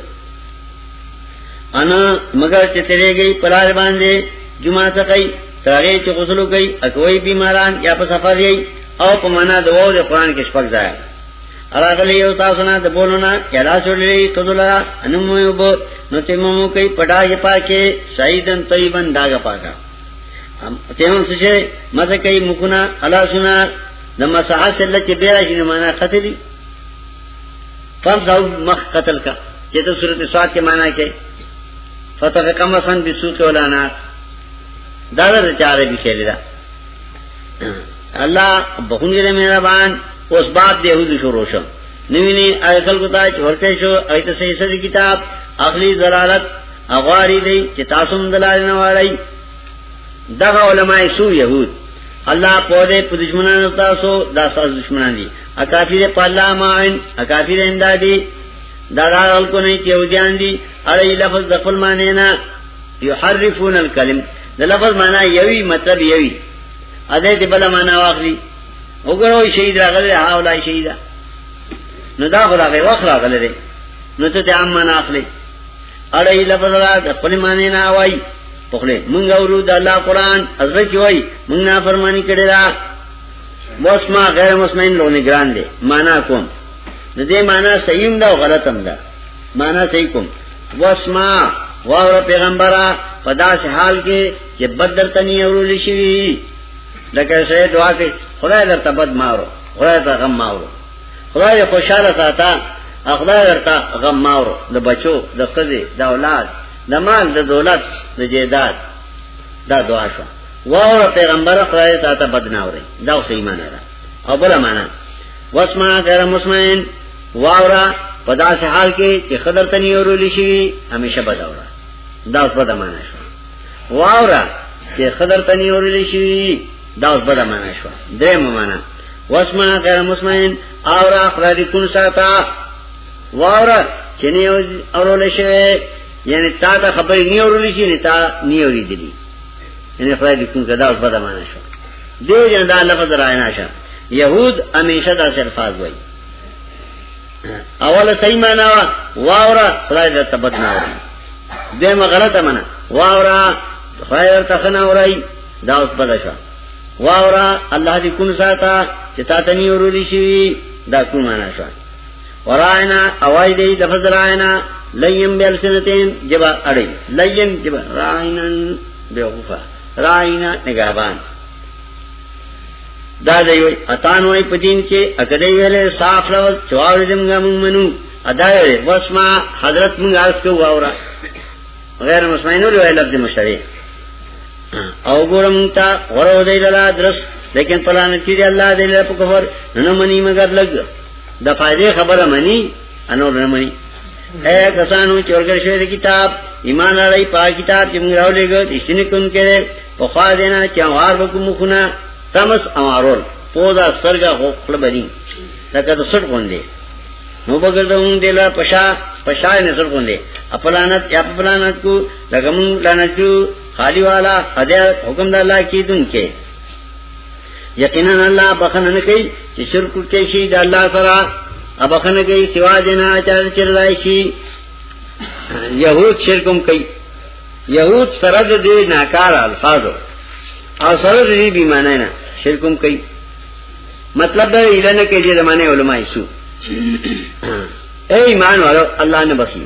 انا مگر چې تیرې گئی پلار باندې جمعه ته کوي ترغه چې غسل کوي اکوي بیماران یا په سفر یي او په معنا د وو د قران کې شپږ ځای راغلی یو تاسو نه د بولونه یلا چولې کذلا انم یوب نو تیمو کوي پټا یې پاکه شهیدن طیبن داګه پاکه هم تیمو څه مزه کوي مخونه الا سنا لما ساعت التي بیا شي معنا قتلی فم ذو مخ قتل کا چې ته سورته سواد کې معنا کې فتح کمسن بسوق ولانا دا دا چاره به کېلا الله بخونګي دې مهربان اوس باب دې هودي شروع شو نوی نه اکل کو تاج ورته شو ایت سې سې کتاب اخلي دلالت اغواری دی چې تاسو هم دلال نه وړی دغه علماء سو يهود الله په دې په دشمنانو تاسو دا تاسو دشمنان دي اکافر په الله ماعن اکافر امدادي دا دا خلکو نه چې وځان دي اړې لفظ د خپل معنی نه يحرفون الكلم د لفظ معنا یوی مطلب یوی اده دې بل معنا واخلي وګورئ شهید راغلی ها ولای شهیدا نو دا خدای وخت راغلی دی نو ته دې عام معنا اخلي اړه یې لفظ را د خپل معنی نه وای په خله مونږ اورو د الله قران حضرت وای مونږ نه فرمانی کړی دا واسما غیر مسمعين لو نگران دي معنا کوم د دې معنا صحیح ده او غلط هم ده مانا صحیح کوم واسما واور پیغمبره په داسې حال کې چې بدر تنی اورول شي لکه سره دعا کوي خدای درته بد مارو خدای ته غم مارو خدای خوشاله ساته خدای درته غم مارو د بچو د خزي د اولاد د مال د دولت د جیداد دا دعا شو واور پیغمبره خدای ته بد نه اوري دا اوس ایمان ده او بل معنا واسما غیر مسمعين واورا پدا سه حال کې چې خضر تني اورول شي همیشه بداورا دا اوس بده معنا شو واورا چې خضر تني اورول شي دا اوس بده معنا شو درې معنا واسما غیر مسمعين اورا خدای دې کون ساته واورا چې نه اورول شي یعنی تا ته خبرې نه اورول شي نه تا نه اورېدلې یعنی خدای دې کون کدا اوس بده معنا شو دیو جن دا لفظ راینا شه یهود همیشه دا الفاظ وای اوله صحیح معنا وا واورا خدای دې تبد نه اوري دمه غلطه معنا واورا خدای دې تخنه اوري دا اوس بد شو واورا الله دې کون ساته چې تا ته نه ورولي شي دا کوم معنا شو وراینا اوای دې د فضل راینا لیم بیل سنتین جبا اڑی لین جبا رائنن بیوفا راینا نگہبان دا دی وی اتان وی په دین کې اګه دی ویلې صاف لوز چواو دې موږ موږ منو ادا وی بس ما حضرت موږ اس کو واورا غیر مسمعینو له لفظ مشری او ګورم تا ورو دی لاله درس لیکن پلان کې دی الله دې له په کفر نه منی مگر لګ د فائدې خبره منی انور نه مني اے کسانو چې ورګر شوی د کتاب ایمان لري په کتاب چې موږ راولېګو رښتینی کوم کې په خوا دینا چې وار وکم خونه تمس امارول پوزا سرګه هو خپل بری لکه د سټ غوندې نو بغردون دلا پشا پشا نه سر غوندې خپلانت یا خپلانت کو لګم لانچو خالی والا هدايت حکم د الله کیدونکو یقینا الله بخنه نه کوي چې شرک کوي شي د الله سره ابخنه کوي سوا دینا چار چر راي شي يهود شرکم کوي يهود سره د دې ناکار الفاظو او سره د دې بیمانه نه شرکم کوي مطلب دا ایله نه کوي چې زمانه علماء شو اے ایمان والو الله نه بخي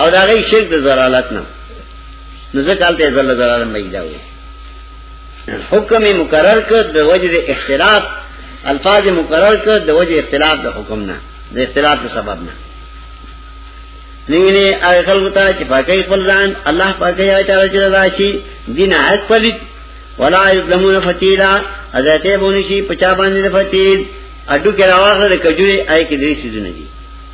او دا غي شرک د زلالت نه نو ځکه ته زل زلالت مې دا وي حکم مقرر ک د وجه د اختلاف الفاظ مقرر ک د وجه اختلاف د حکم نه د اختلاف د سبب نه نیوینه هغه خلکو ته چې پاکي خپل ځان الله پاکي آیت راځي راشي دین حق پلیت ولا یظلمون فتیلا ازته بونشي پچا باندې فتیل اډو کې راوغله کجوري آی کې دې سيزونه دي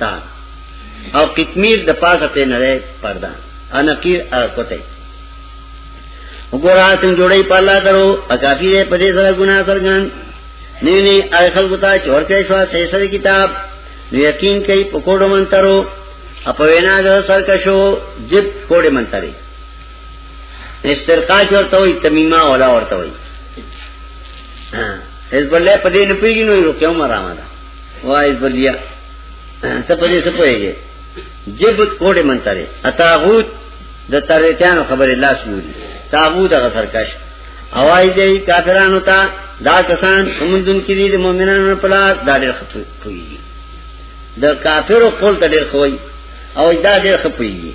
تا او قطمیر د پاسه په نړۍ پردا انا قیر کوته وګوره څنګه جوړي په الله درو اکافي دې په دې سره ګنا سرګن نه نه اړ خلکو ته چور کې شو سه سره کتاب نو یقین کوي په کوډو منترو اپ وینا د سرکشو جب کوډه منتري استرقاش ورته وي تمیمه ولا ورته وي حزب الله په دې نه پیږي نو یو کوم رامه ده وای بلیا ته په دې څه پوهیږي جبت کوډه منتره اتاغوت د ترویتانو خبره لاس نیولې تاغوت هغه سرکش اوای دی کافرانو ته دا کسان همدون کې دي د مؤمنانو په لار دا ډېر خطر کوي د کافرو قول ته ډېر خوي او دا ډېر خپوي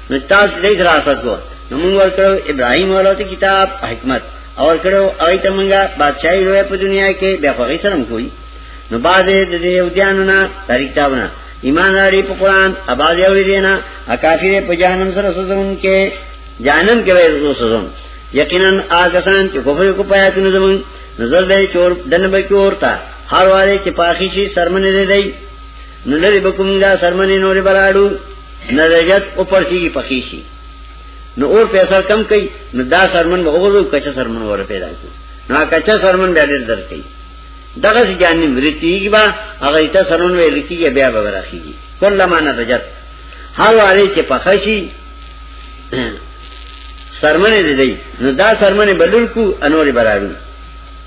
نو تاسو دې دراسه کو نو موږ ورکړو ابراهيم ورته کتاب حکمت اور کړو اوی ته موږ بادشاہي روي په دنیا کې بیا خو غیث سره کوی نو بازه د دې یودیانو نه طریقتاونه ایمان لري په قران اباز یو دینا اکافر په جهنم سره سوزون کې جهنم کې ورته سوزون یقینا آګسان چې کفر کو پیا کنه زمون نظر دې چور دنه به کې اورتا هر واره چې پاخیشي سرمنه دې دی نو لري بکوم دا سرمنه نور براړو نزجت او پرسیږي پخې شي نو اور په اثر کم کوي نو دا سرمن به وګورو کچا سرمن ور پیدا کو نو کچا سرمن بیا ډېر درد کوي دغه ځانې مرتیږي با هغه ته سرمن ویل کیږي بیا به راخیږي کله ما نزجت هر واره چې پخې شي سرمنه دې دی نو دا سرمنه بلل کو انوري برابر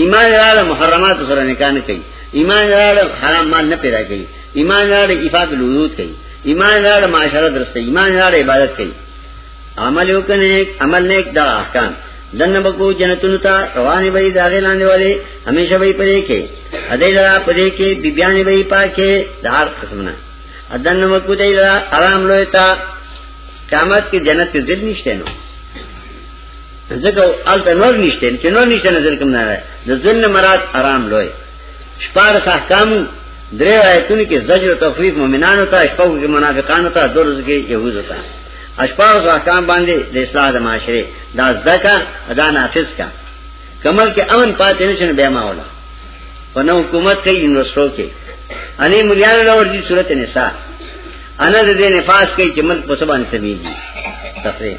ایمان راړه محرمات سره نکاح نه کوي ایمان راړه حرام مال نه پیدا کوي ایمان راړه افاق الوجود کوي ایمان راړه معاشره درسته ایمان راړه عبادت کوي عمل یو کنه عمل نیک دا احکام دنه بکو جنتونو ته رواني به داغه لاندې والے همیشه به پرې کې اده لرا پرې کې بیبيانې به پاکه دار قسمنا ادنه بکو دای لرا آرام لوي تا قیامت کې جنت کې ذل نشته نو ځکه الته نور نشته چې نور نشته نظر کوم نه راځي د ځن مراد آرام لوی شپار احکام درې آیتونه کې زجر او تخفیف مؤمنانو ته شپو کې منافقانو ته درز کې يهودو ته اشپاو او احکام باندې د اصلاح د معاشره دا ځکه ادا نافذ کا کمل کې امن پاتې نشنه بیا ما ولا په نو حکومت کې یونیورسيټو کې اني مليان له ورته صورت نساء انا د دې نفاس کې چې ملک په سبا نه سميږي تفریح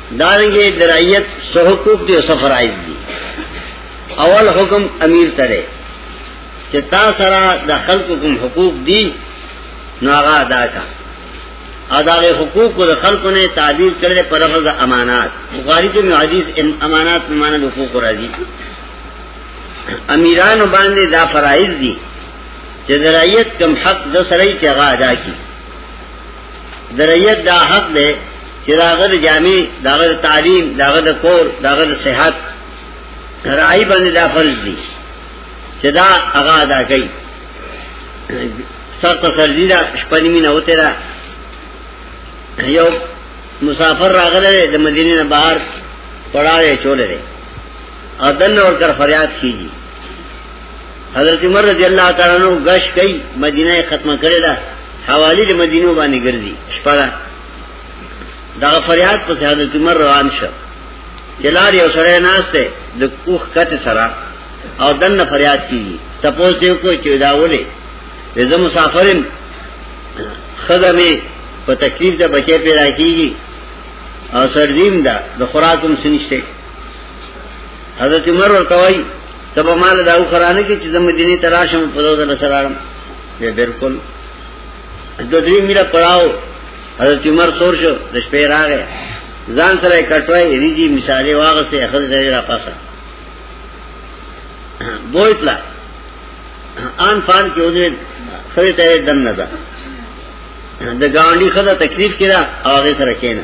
دارنګه د رعیت سو حقوق دی او سفرایز دی اول حکم امیر تره چې تا سره د خلکو کوم حقوق دی نو هغه ادا کا ادا له حقوق د خلکو نه تعبیر کړل پر لفظ امانات بخاری کې نو حدیث امانات په معنی د حقوق راځي امیران باندې دا فرایض دي چې د رعیت کم حق د سره یې هغه ادا کړي درایت دا حق دی چې داغه د جامع داغه د تعلیم داغه د کور داغه د صحت راي باندې دا فرض دي چې دا هغه ادا کوي سخت سردی دا شپنی مینه وته دا یو مسافر راغله د مدینې نه بهر پړاوې چولې او دنه ورکر فریاد کیږي حضرت عمر رضی الله تعالی عنہ غش کوي مدینه ختمه کړې ده حوالی د مدینه باندې ګرځي شپه دا فریاد په حضرت عمر روان شو چلار یو سره ناشته د کوخ کته سره او دن فریاد کیږي تپوس یو کو چې دا ولې زه مسافرم خدمه په تکلیف ده بچې پیدا کیږي او سردیم ده د خوراکم سنشته حضرت عمر ورته وایي ته به مال دا وخرانه کې چې د مدینه تراشم په دوه در سره اړم به بالکل د دې میرا پړاو حضرت عمر سور شو د شپې راغې ځان سره کټوي ریږي مثاله واغسته اخذ لري را پاسه بوتلا ان فان کې اوځي خري ته دن نه ده د گاونډي خدا تکلیف کړه او هغه سره کېنه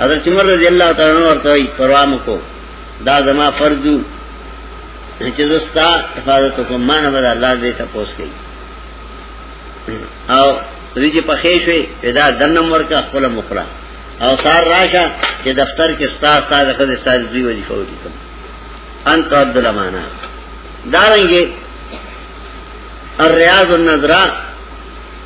حضرت عمر رضی اللہ تعالی عنہ ورته وی پروا مکو دا زما فرض چې زستا حفاظت کوم ما نه بدا الله دې تاسو کوي او دوی چې پخې شوې پیدا دنم ورکا خپل مخلا او سار راشه چې دفتر کې ستا ستا د خدای ستا دوی ولي فوج کوم ان قد لمانا دارنګي الرياض النظرا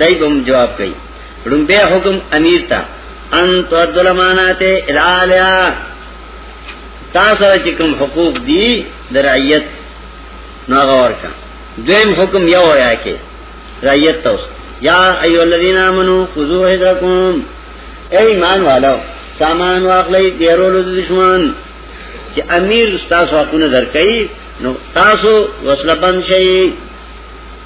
دای بم جواب کوي لومبه حکم امیر ته ان تو ظلمانات الالیا تاسو چې کوم حقوق دي د رعیت ناغور کا دویم حکم یو یا کې رعیت توس یا ایو الذین آمنو خذو حذرکم اے ایمان والو سامان واخلئ دیرولو دشمن چې امیر تاسو حقونه درکې نو تاسو وسله بند شئ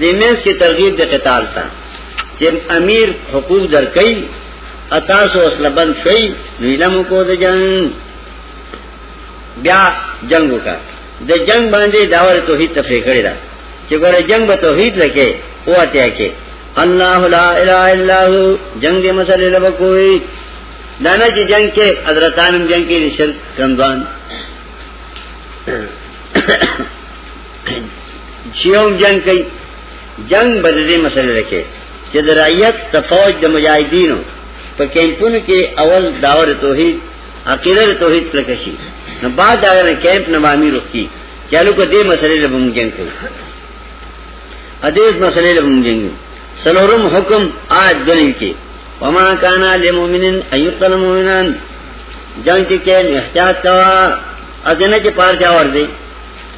دې مېز کې ترغیب د قتال ته چې امیر حقوق درکې اتاسو اسلبن شي نیلم کو د جنگ بیا جنگ وکړه د جنگ باندې داور توحید تفریح کړی دا چې ګوره جنگ به توحید لکه اوته کې الله لا اله الا هو جنگ دې مسلې لب کوئی دانا چې جنگ کې حضرتانم جنگ کې شرک کمدان چې یو جنگ کوي جنگ بدلې مسله لکه چې د رعیت د فوج د مجاهدینو په کیمپونو کې اول داور توحید عقیده توحید کلک شي نو بعد دا کیمپ نه باندې رکی چالو کو دې مسلې له مونږ جنگ کوي حدیث مسلې له مونږ جنگ سلورم حکم آج دلیل کې وما كان للمؤمن ان يقتل مؤمنا جنگ کې احتیاط کوا اذن کې پار جا ور دي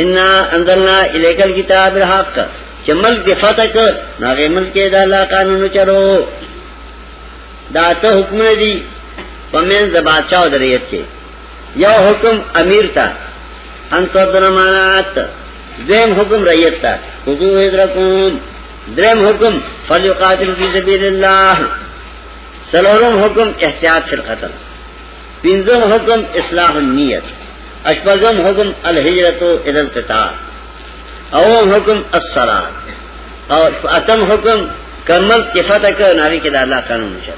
ان انزلنا الیک الكتاب الحق چې ملک دې فتح کړ ناغه ملک دې د الله قانونو چرو دا ته حکم دی پمن د بادشاہ او دریت کې یو حکم امیر تا انت درمانات دیم حکم ریت تا حضور حضرتون درم حکم فلیقاتل فی سبیل اللہ سلورم حکم احتیاط فی القتل پنځم حکم اصلاح النیت اشپزم حکم الهجرت الى القطاع اوم حکم الصلاه او اتم حکم کرمل کې فتح کړه ناری کې د الله قانون شو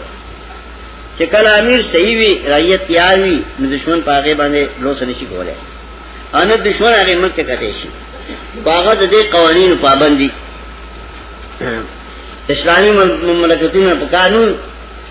چې کله امیر صحیح وي رعیت تیار وي نو دشمن په هغه باندې لوس نشي کولای ان دشمن هغه مت ته کټې شي باغه د دې قوانینو پابندي اسلامي مملکتونو په قانون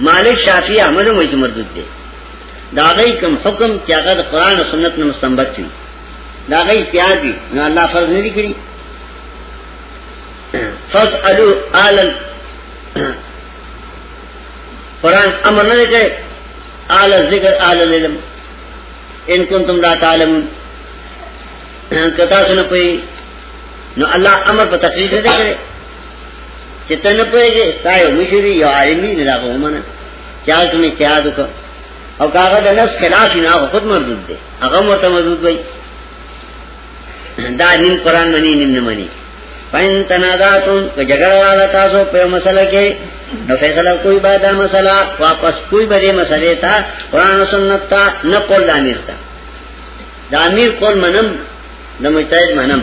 مالک شافعی احمد وایي چې مردود دی دا غي کوم حکم چې هغه د قران او سنت نه مستنبط وي دا غي اجتهاد دي نو الله فرض نه دي کړی فاسالو آل قران امر نه کوي آل ذکر آل علم ان کنتم لا تعلمون کتا سن پي نو الله امر په تقریر نه کوي چې ته نه پوهېږې ستا یو مشر وي یو عالم وي نو دا به ومنه چې هغه کوم اجتهاد وکړه او که هغه د نفس خلاف وي نو هغه خود مردود دی هغه هم ورته مردود وایي دا نیم قرآن منی نیم نه مني فین تنازعتم که جګړه راغله تاسو په یو مسله کې نو فیصله کوئی به دا مسله واپس کوئی به دې مسلې ته قرآن او سنت ته نه قول د امیر ته د امیر قول منم د مجتهد منم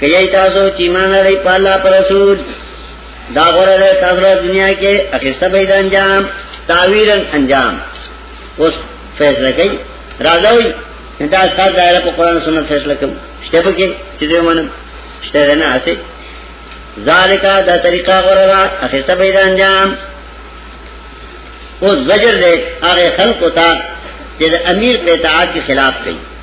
کئی تاسو چیمان لرئی پا اللہ پر رسول دا غره ده تاسو دنیا کې اخیسته به د انجام تعویرا انجام اوس فیصله کوي راځوي دا ستاسو دایره په قران سنت فیصله کوي شته به کې چې دوی مونږ شته نه اسه ذالک دا طریقہ غره ده اخیسته به د انجام او زجر دے آغی خلق تا جد امیر بیتعاد کی خلاف کئی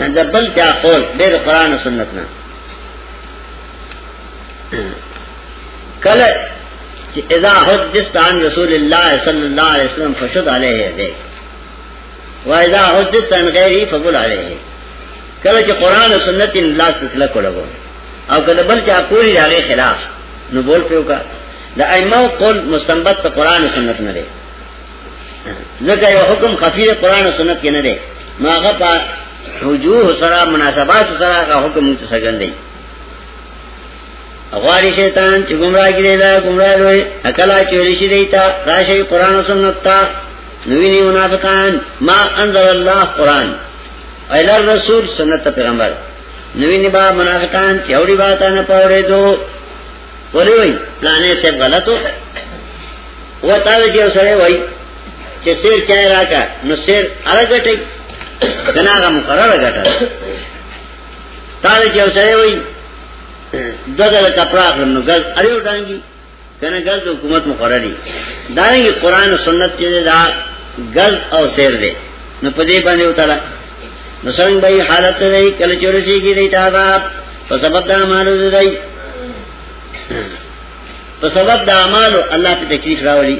نه د بل چا قول ډېر قران او سنت نه کله چې اذا حدثت عن رسول الله صلی الله علیه وسلم فشد علیه دې واذا حدثت عن غیره فقل علیه کله چې قران او سنت ان لاس تکلا کولو او کله بل چې اقولی هغه خلاف نو بول پیو کا د ائمه قول مستنبط قران او سنت نه دی ځکه یو حکم خفی قرآن او سنت کې نه دی نو هغه په وجوه سره مناسبات سره هغه حکم ته څرګند دی غواړي شیطان چې گمراه کړي دا گمراه وي اکلا چې ورشي دی تا راشي قرآن او سنت تا نوینی منافقان ما انزل الله قرآن ایلر رسول سنت پیغمبر نوینی با منافقان چوڑی باتا نپوڑی دو ولی وای پلانې سب غلطو وتا چې اوسره وای چې سیر چای راکا نو سیر ارګټي دناغه مقرر غټه تا چې اوسره وای دغه کپڑا خلم نو ګل اړیو ډانګي کنه ګل د حکومت مقرر دي دا نه قرآن او سنت چې دا ګل او سیر دی نو په دې باندې وتاړه نو څنګه به حالت دی کله چې ورسیږي دی عذاب په سبب د اعمالو دی په سبب د اعمالو الله په تکلیف راولي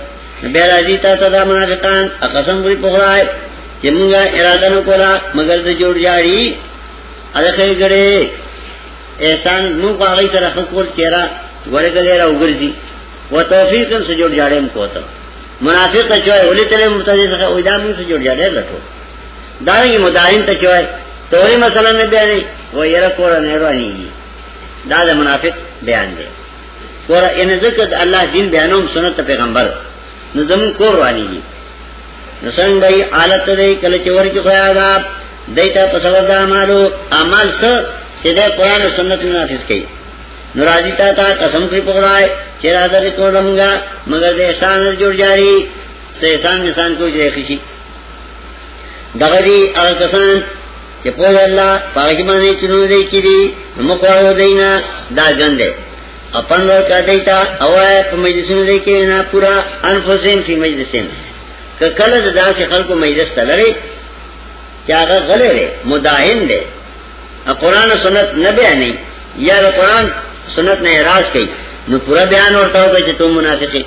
بیا راځي تا ته د منافقان قسم وی په خدای چې موږ اراده نو کولا مگر د جوړ جاړي اځخه ګړې احسان نو هغه سره خپل چیرې ورګلې را وګرځي و توفیق سره جوړ جاړم کوته منافق چوي ولې تلې مرتضی څخه وې دا موږ سره جوړ جاړې لټو دارنګ مداهن ته چوي توري مثلا نه بیانې و یره کور نه رواني دا د منافق بیان دی کور ان ذکر الله دین بیانوم سنت پیغمبر نو زم کور رواني دي نو څنګه دی حالت دی کله چې ورکی خو عذاب دایته په سبب د اعمالو اعمال څه چې د قران او سنت نه نافذ کړي نو راځي تا تا قسم کوي په خدای چې راځي کومګه مگر د احسان جوړ جاری سه احسان انسان کو جوړ شي دغه دي هغه کسان چې په الله پاک باندې چنو دی کړي مخواو دینا دا ګنده اپن ور کا دیتا او په مجلسونو دی کې نه پورا انفسین فی مجلسین ک کله د داسې خلکو مجلس ته لري چې هغه غلې لري مداهن دی ا قران او سنت نه بیانې یا د قران سنت نه اعتراض کوي نو پورا بیان ورته کوي چې تم منافقین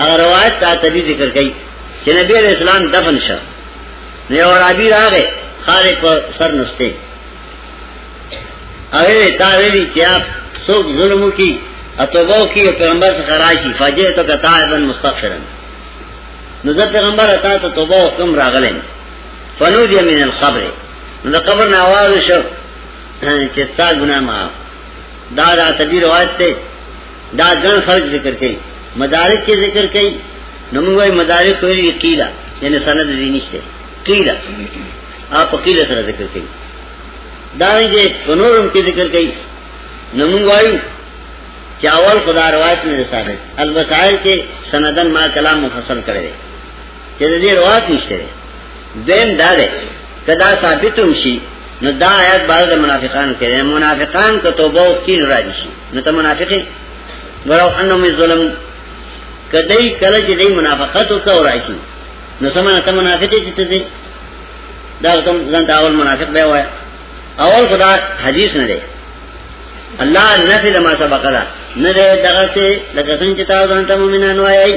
هغه روایت ته تبي ذکر کړي چې نبی علیہ السلام دفن شو نو یو عربي راغی خارې په سر نسته اوی تا ویلی چې اپ څوک ظلم وکي اتوبو کی پیغمبر څخه راشي فاجئ تو کتابا مستغفرا نو زه پیغمبر اتا ته توبه وکم راغلم فنودی من القبر نو دا قبر نه आवाज شو چې تا ګناه معاف دا دا تدبیر روایت ته دا ګن فرق ذکر کړي مدارک کې ذکر کړي نو موږ وايي مدارک ویلي قیلا یعنی سند دې نشته قیلا اپ قیلا سره ذکر کړي دا یې فنورم کې ذکر کړي نو موږ وايي چې اول خدا روایت نه ثابت الوسائل کې سندن ما کلام مفصل کړي چې دې روایت نشته دین دا ده کدا ثابتوم شي نو دا آیات باید د منافقانو کې دی منافقان که توبه وکړي نو راځي شي نو ته منافقې ورو انهم ظلم کدی کله چې دی منافقت وکړ راشي نو سمانه ته منافقې چې ته دی دا کوم ځان ته اول منافق به وای اول خدا حدیث نه دی الله نفی لما سبق دا نه دی دغه څه لکه څنګه چې تاسو ځان ته مؤمنان وایي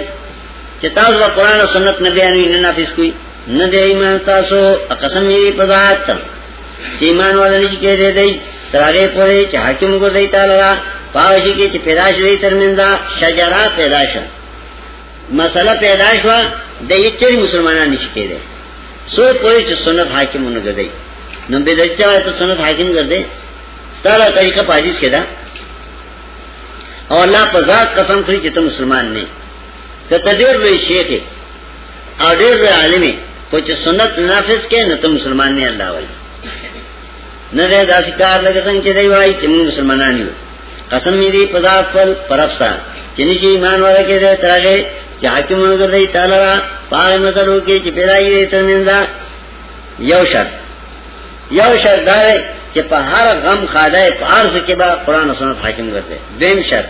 چې تاسو قرآن او سنت نه بیانوي نه نافذ کوئ نه دی ایمان تاسو قسم یې په ذات ایمان ولنی کې دی دی ترغه پوری چې حاکم ګرځي تعالی را پاوشي کې چې پیدا شې ترمندا شجرا پیدا شو مسله پیدا شو د یتر مسلمانان نشي کېده سو پوری چې سنت حاکمونه ګرځي نو به دچا ته سنت حاکم ګرځي ستاره طریقه پاجیز کړه او الله په ذات قسم کوي چې ته مسلمان نه ته تدیر وی شیخ او ډیر به عالمي خو چې سنت نافذ کړي نو ته مسلمان نه الله وایي نه ده داسې کار لکه څنګه چې دی وایي چې موږ مسلمانان یو قسم می دی په ذات خپل پرفسا چې نشي ایمان وره کې ده ترغه چې حاکم وګرځي تعالی را پاره مسلو کې چې پیدا یې ترمنځ یو شرط یو شرط دا چې په هر غم خاله په ارز کې به قران او سنت حاکم ګرځي دیم شرط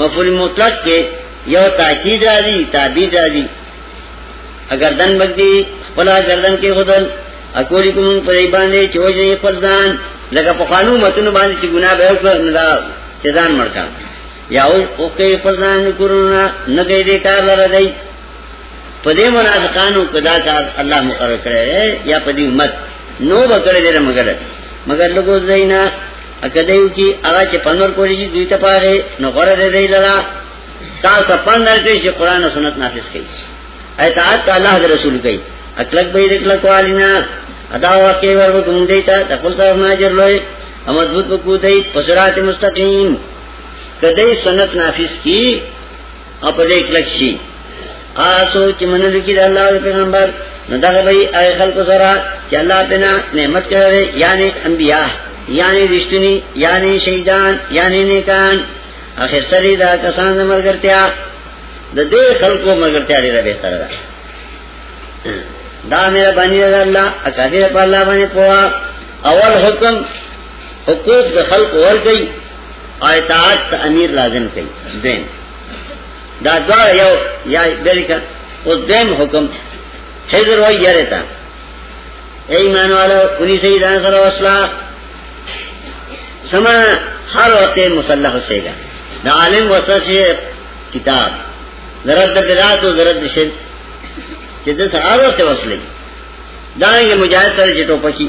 مفعول مطلق کې یو تاکید راځي تعبیر راځي اگر دن بګدي خپل گردن کې خدل اکولی کوم په دې باندې چوجې خپل ځان لکه په قانو متن باندې چې ګناه به وکړ نه دا چې ځان مرکا یا او کې خپل ځان کورونا نه دې دې کار لره دی په دې منافقانو کدا کار الله مقرر کړی یا په دې امت نو بکړه دې مگر مگر لګو زینا اګه دیو کی هغه چې پنور کولی شي دوی ته پاره نو غره دې دی لرا تاسو پندر کې چې قران او سنت نافذ کړئ ایت آت الله دې رسول کوي اکلک به دې کلک والینا ادا واکه ورو کوم دی ته خپل طرف نه جر لوی او مضبوط کو دی پسرات مستقیم کدی سنت نافذ کی اپا دے کلک شی آسو چی منو لکی دا اللہ دا پیغمبر نو دغه به هغه خلکو سره چې الله پنا نعمت کړی یعنی انبیا یعنی رښتونی یعنی شهیدان یعنی نیکان اخستری دا کسان مرګرتیا د دې خلکو مرګرتیا لري به تر دا دا مې باندې الله اکاذې په الله باندې پوا اول حکم حقوق د خلق ورګي او اطاعت ته امیر لازم کوي دین دا دوا یو یا بلکې او دیم حکم حضر وای یاره تا ایمان والا کني سیدان سره وصلا سما هر وخت مسلح ہوسیگا دا عالم وصلا شي کتاب ضرورت د بدعات او ضرورت د شرک چې د سره وصلې دا یې مجاهد سره چې ټوپکی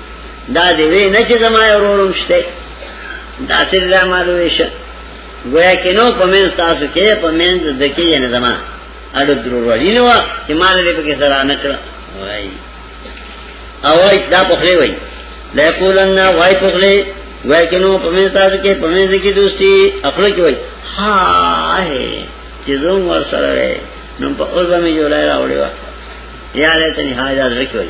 دا دی وی نه چې زما یو ورورم شته دا چې لا معلومه شه گویا کې نو پمن تاسو کې پمن د کې نه زما اړو درو وړي نو چې مال دې په کې سره نه کړ وای او دا په خله وای لا یقولن وای په خله وای کې نو پمن تاسو کې پمن دې کې دوستي خپل کې وای ها هه چې زوم ور سره نو په اوسه مې جوړای راوړی و یا له تنها حاجت رکھوي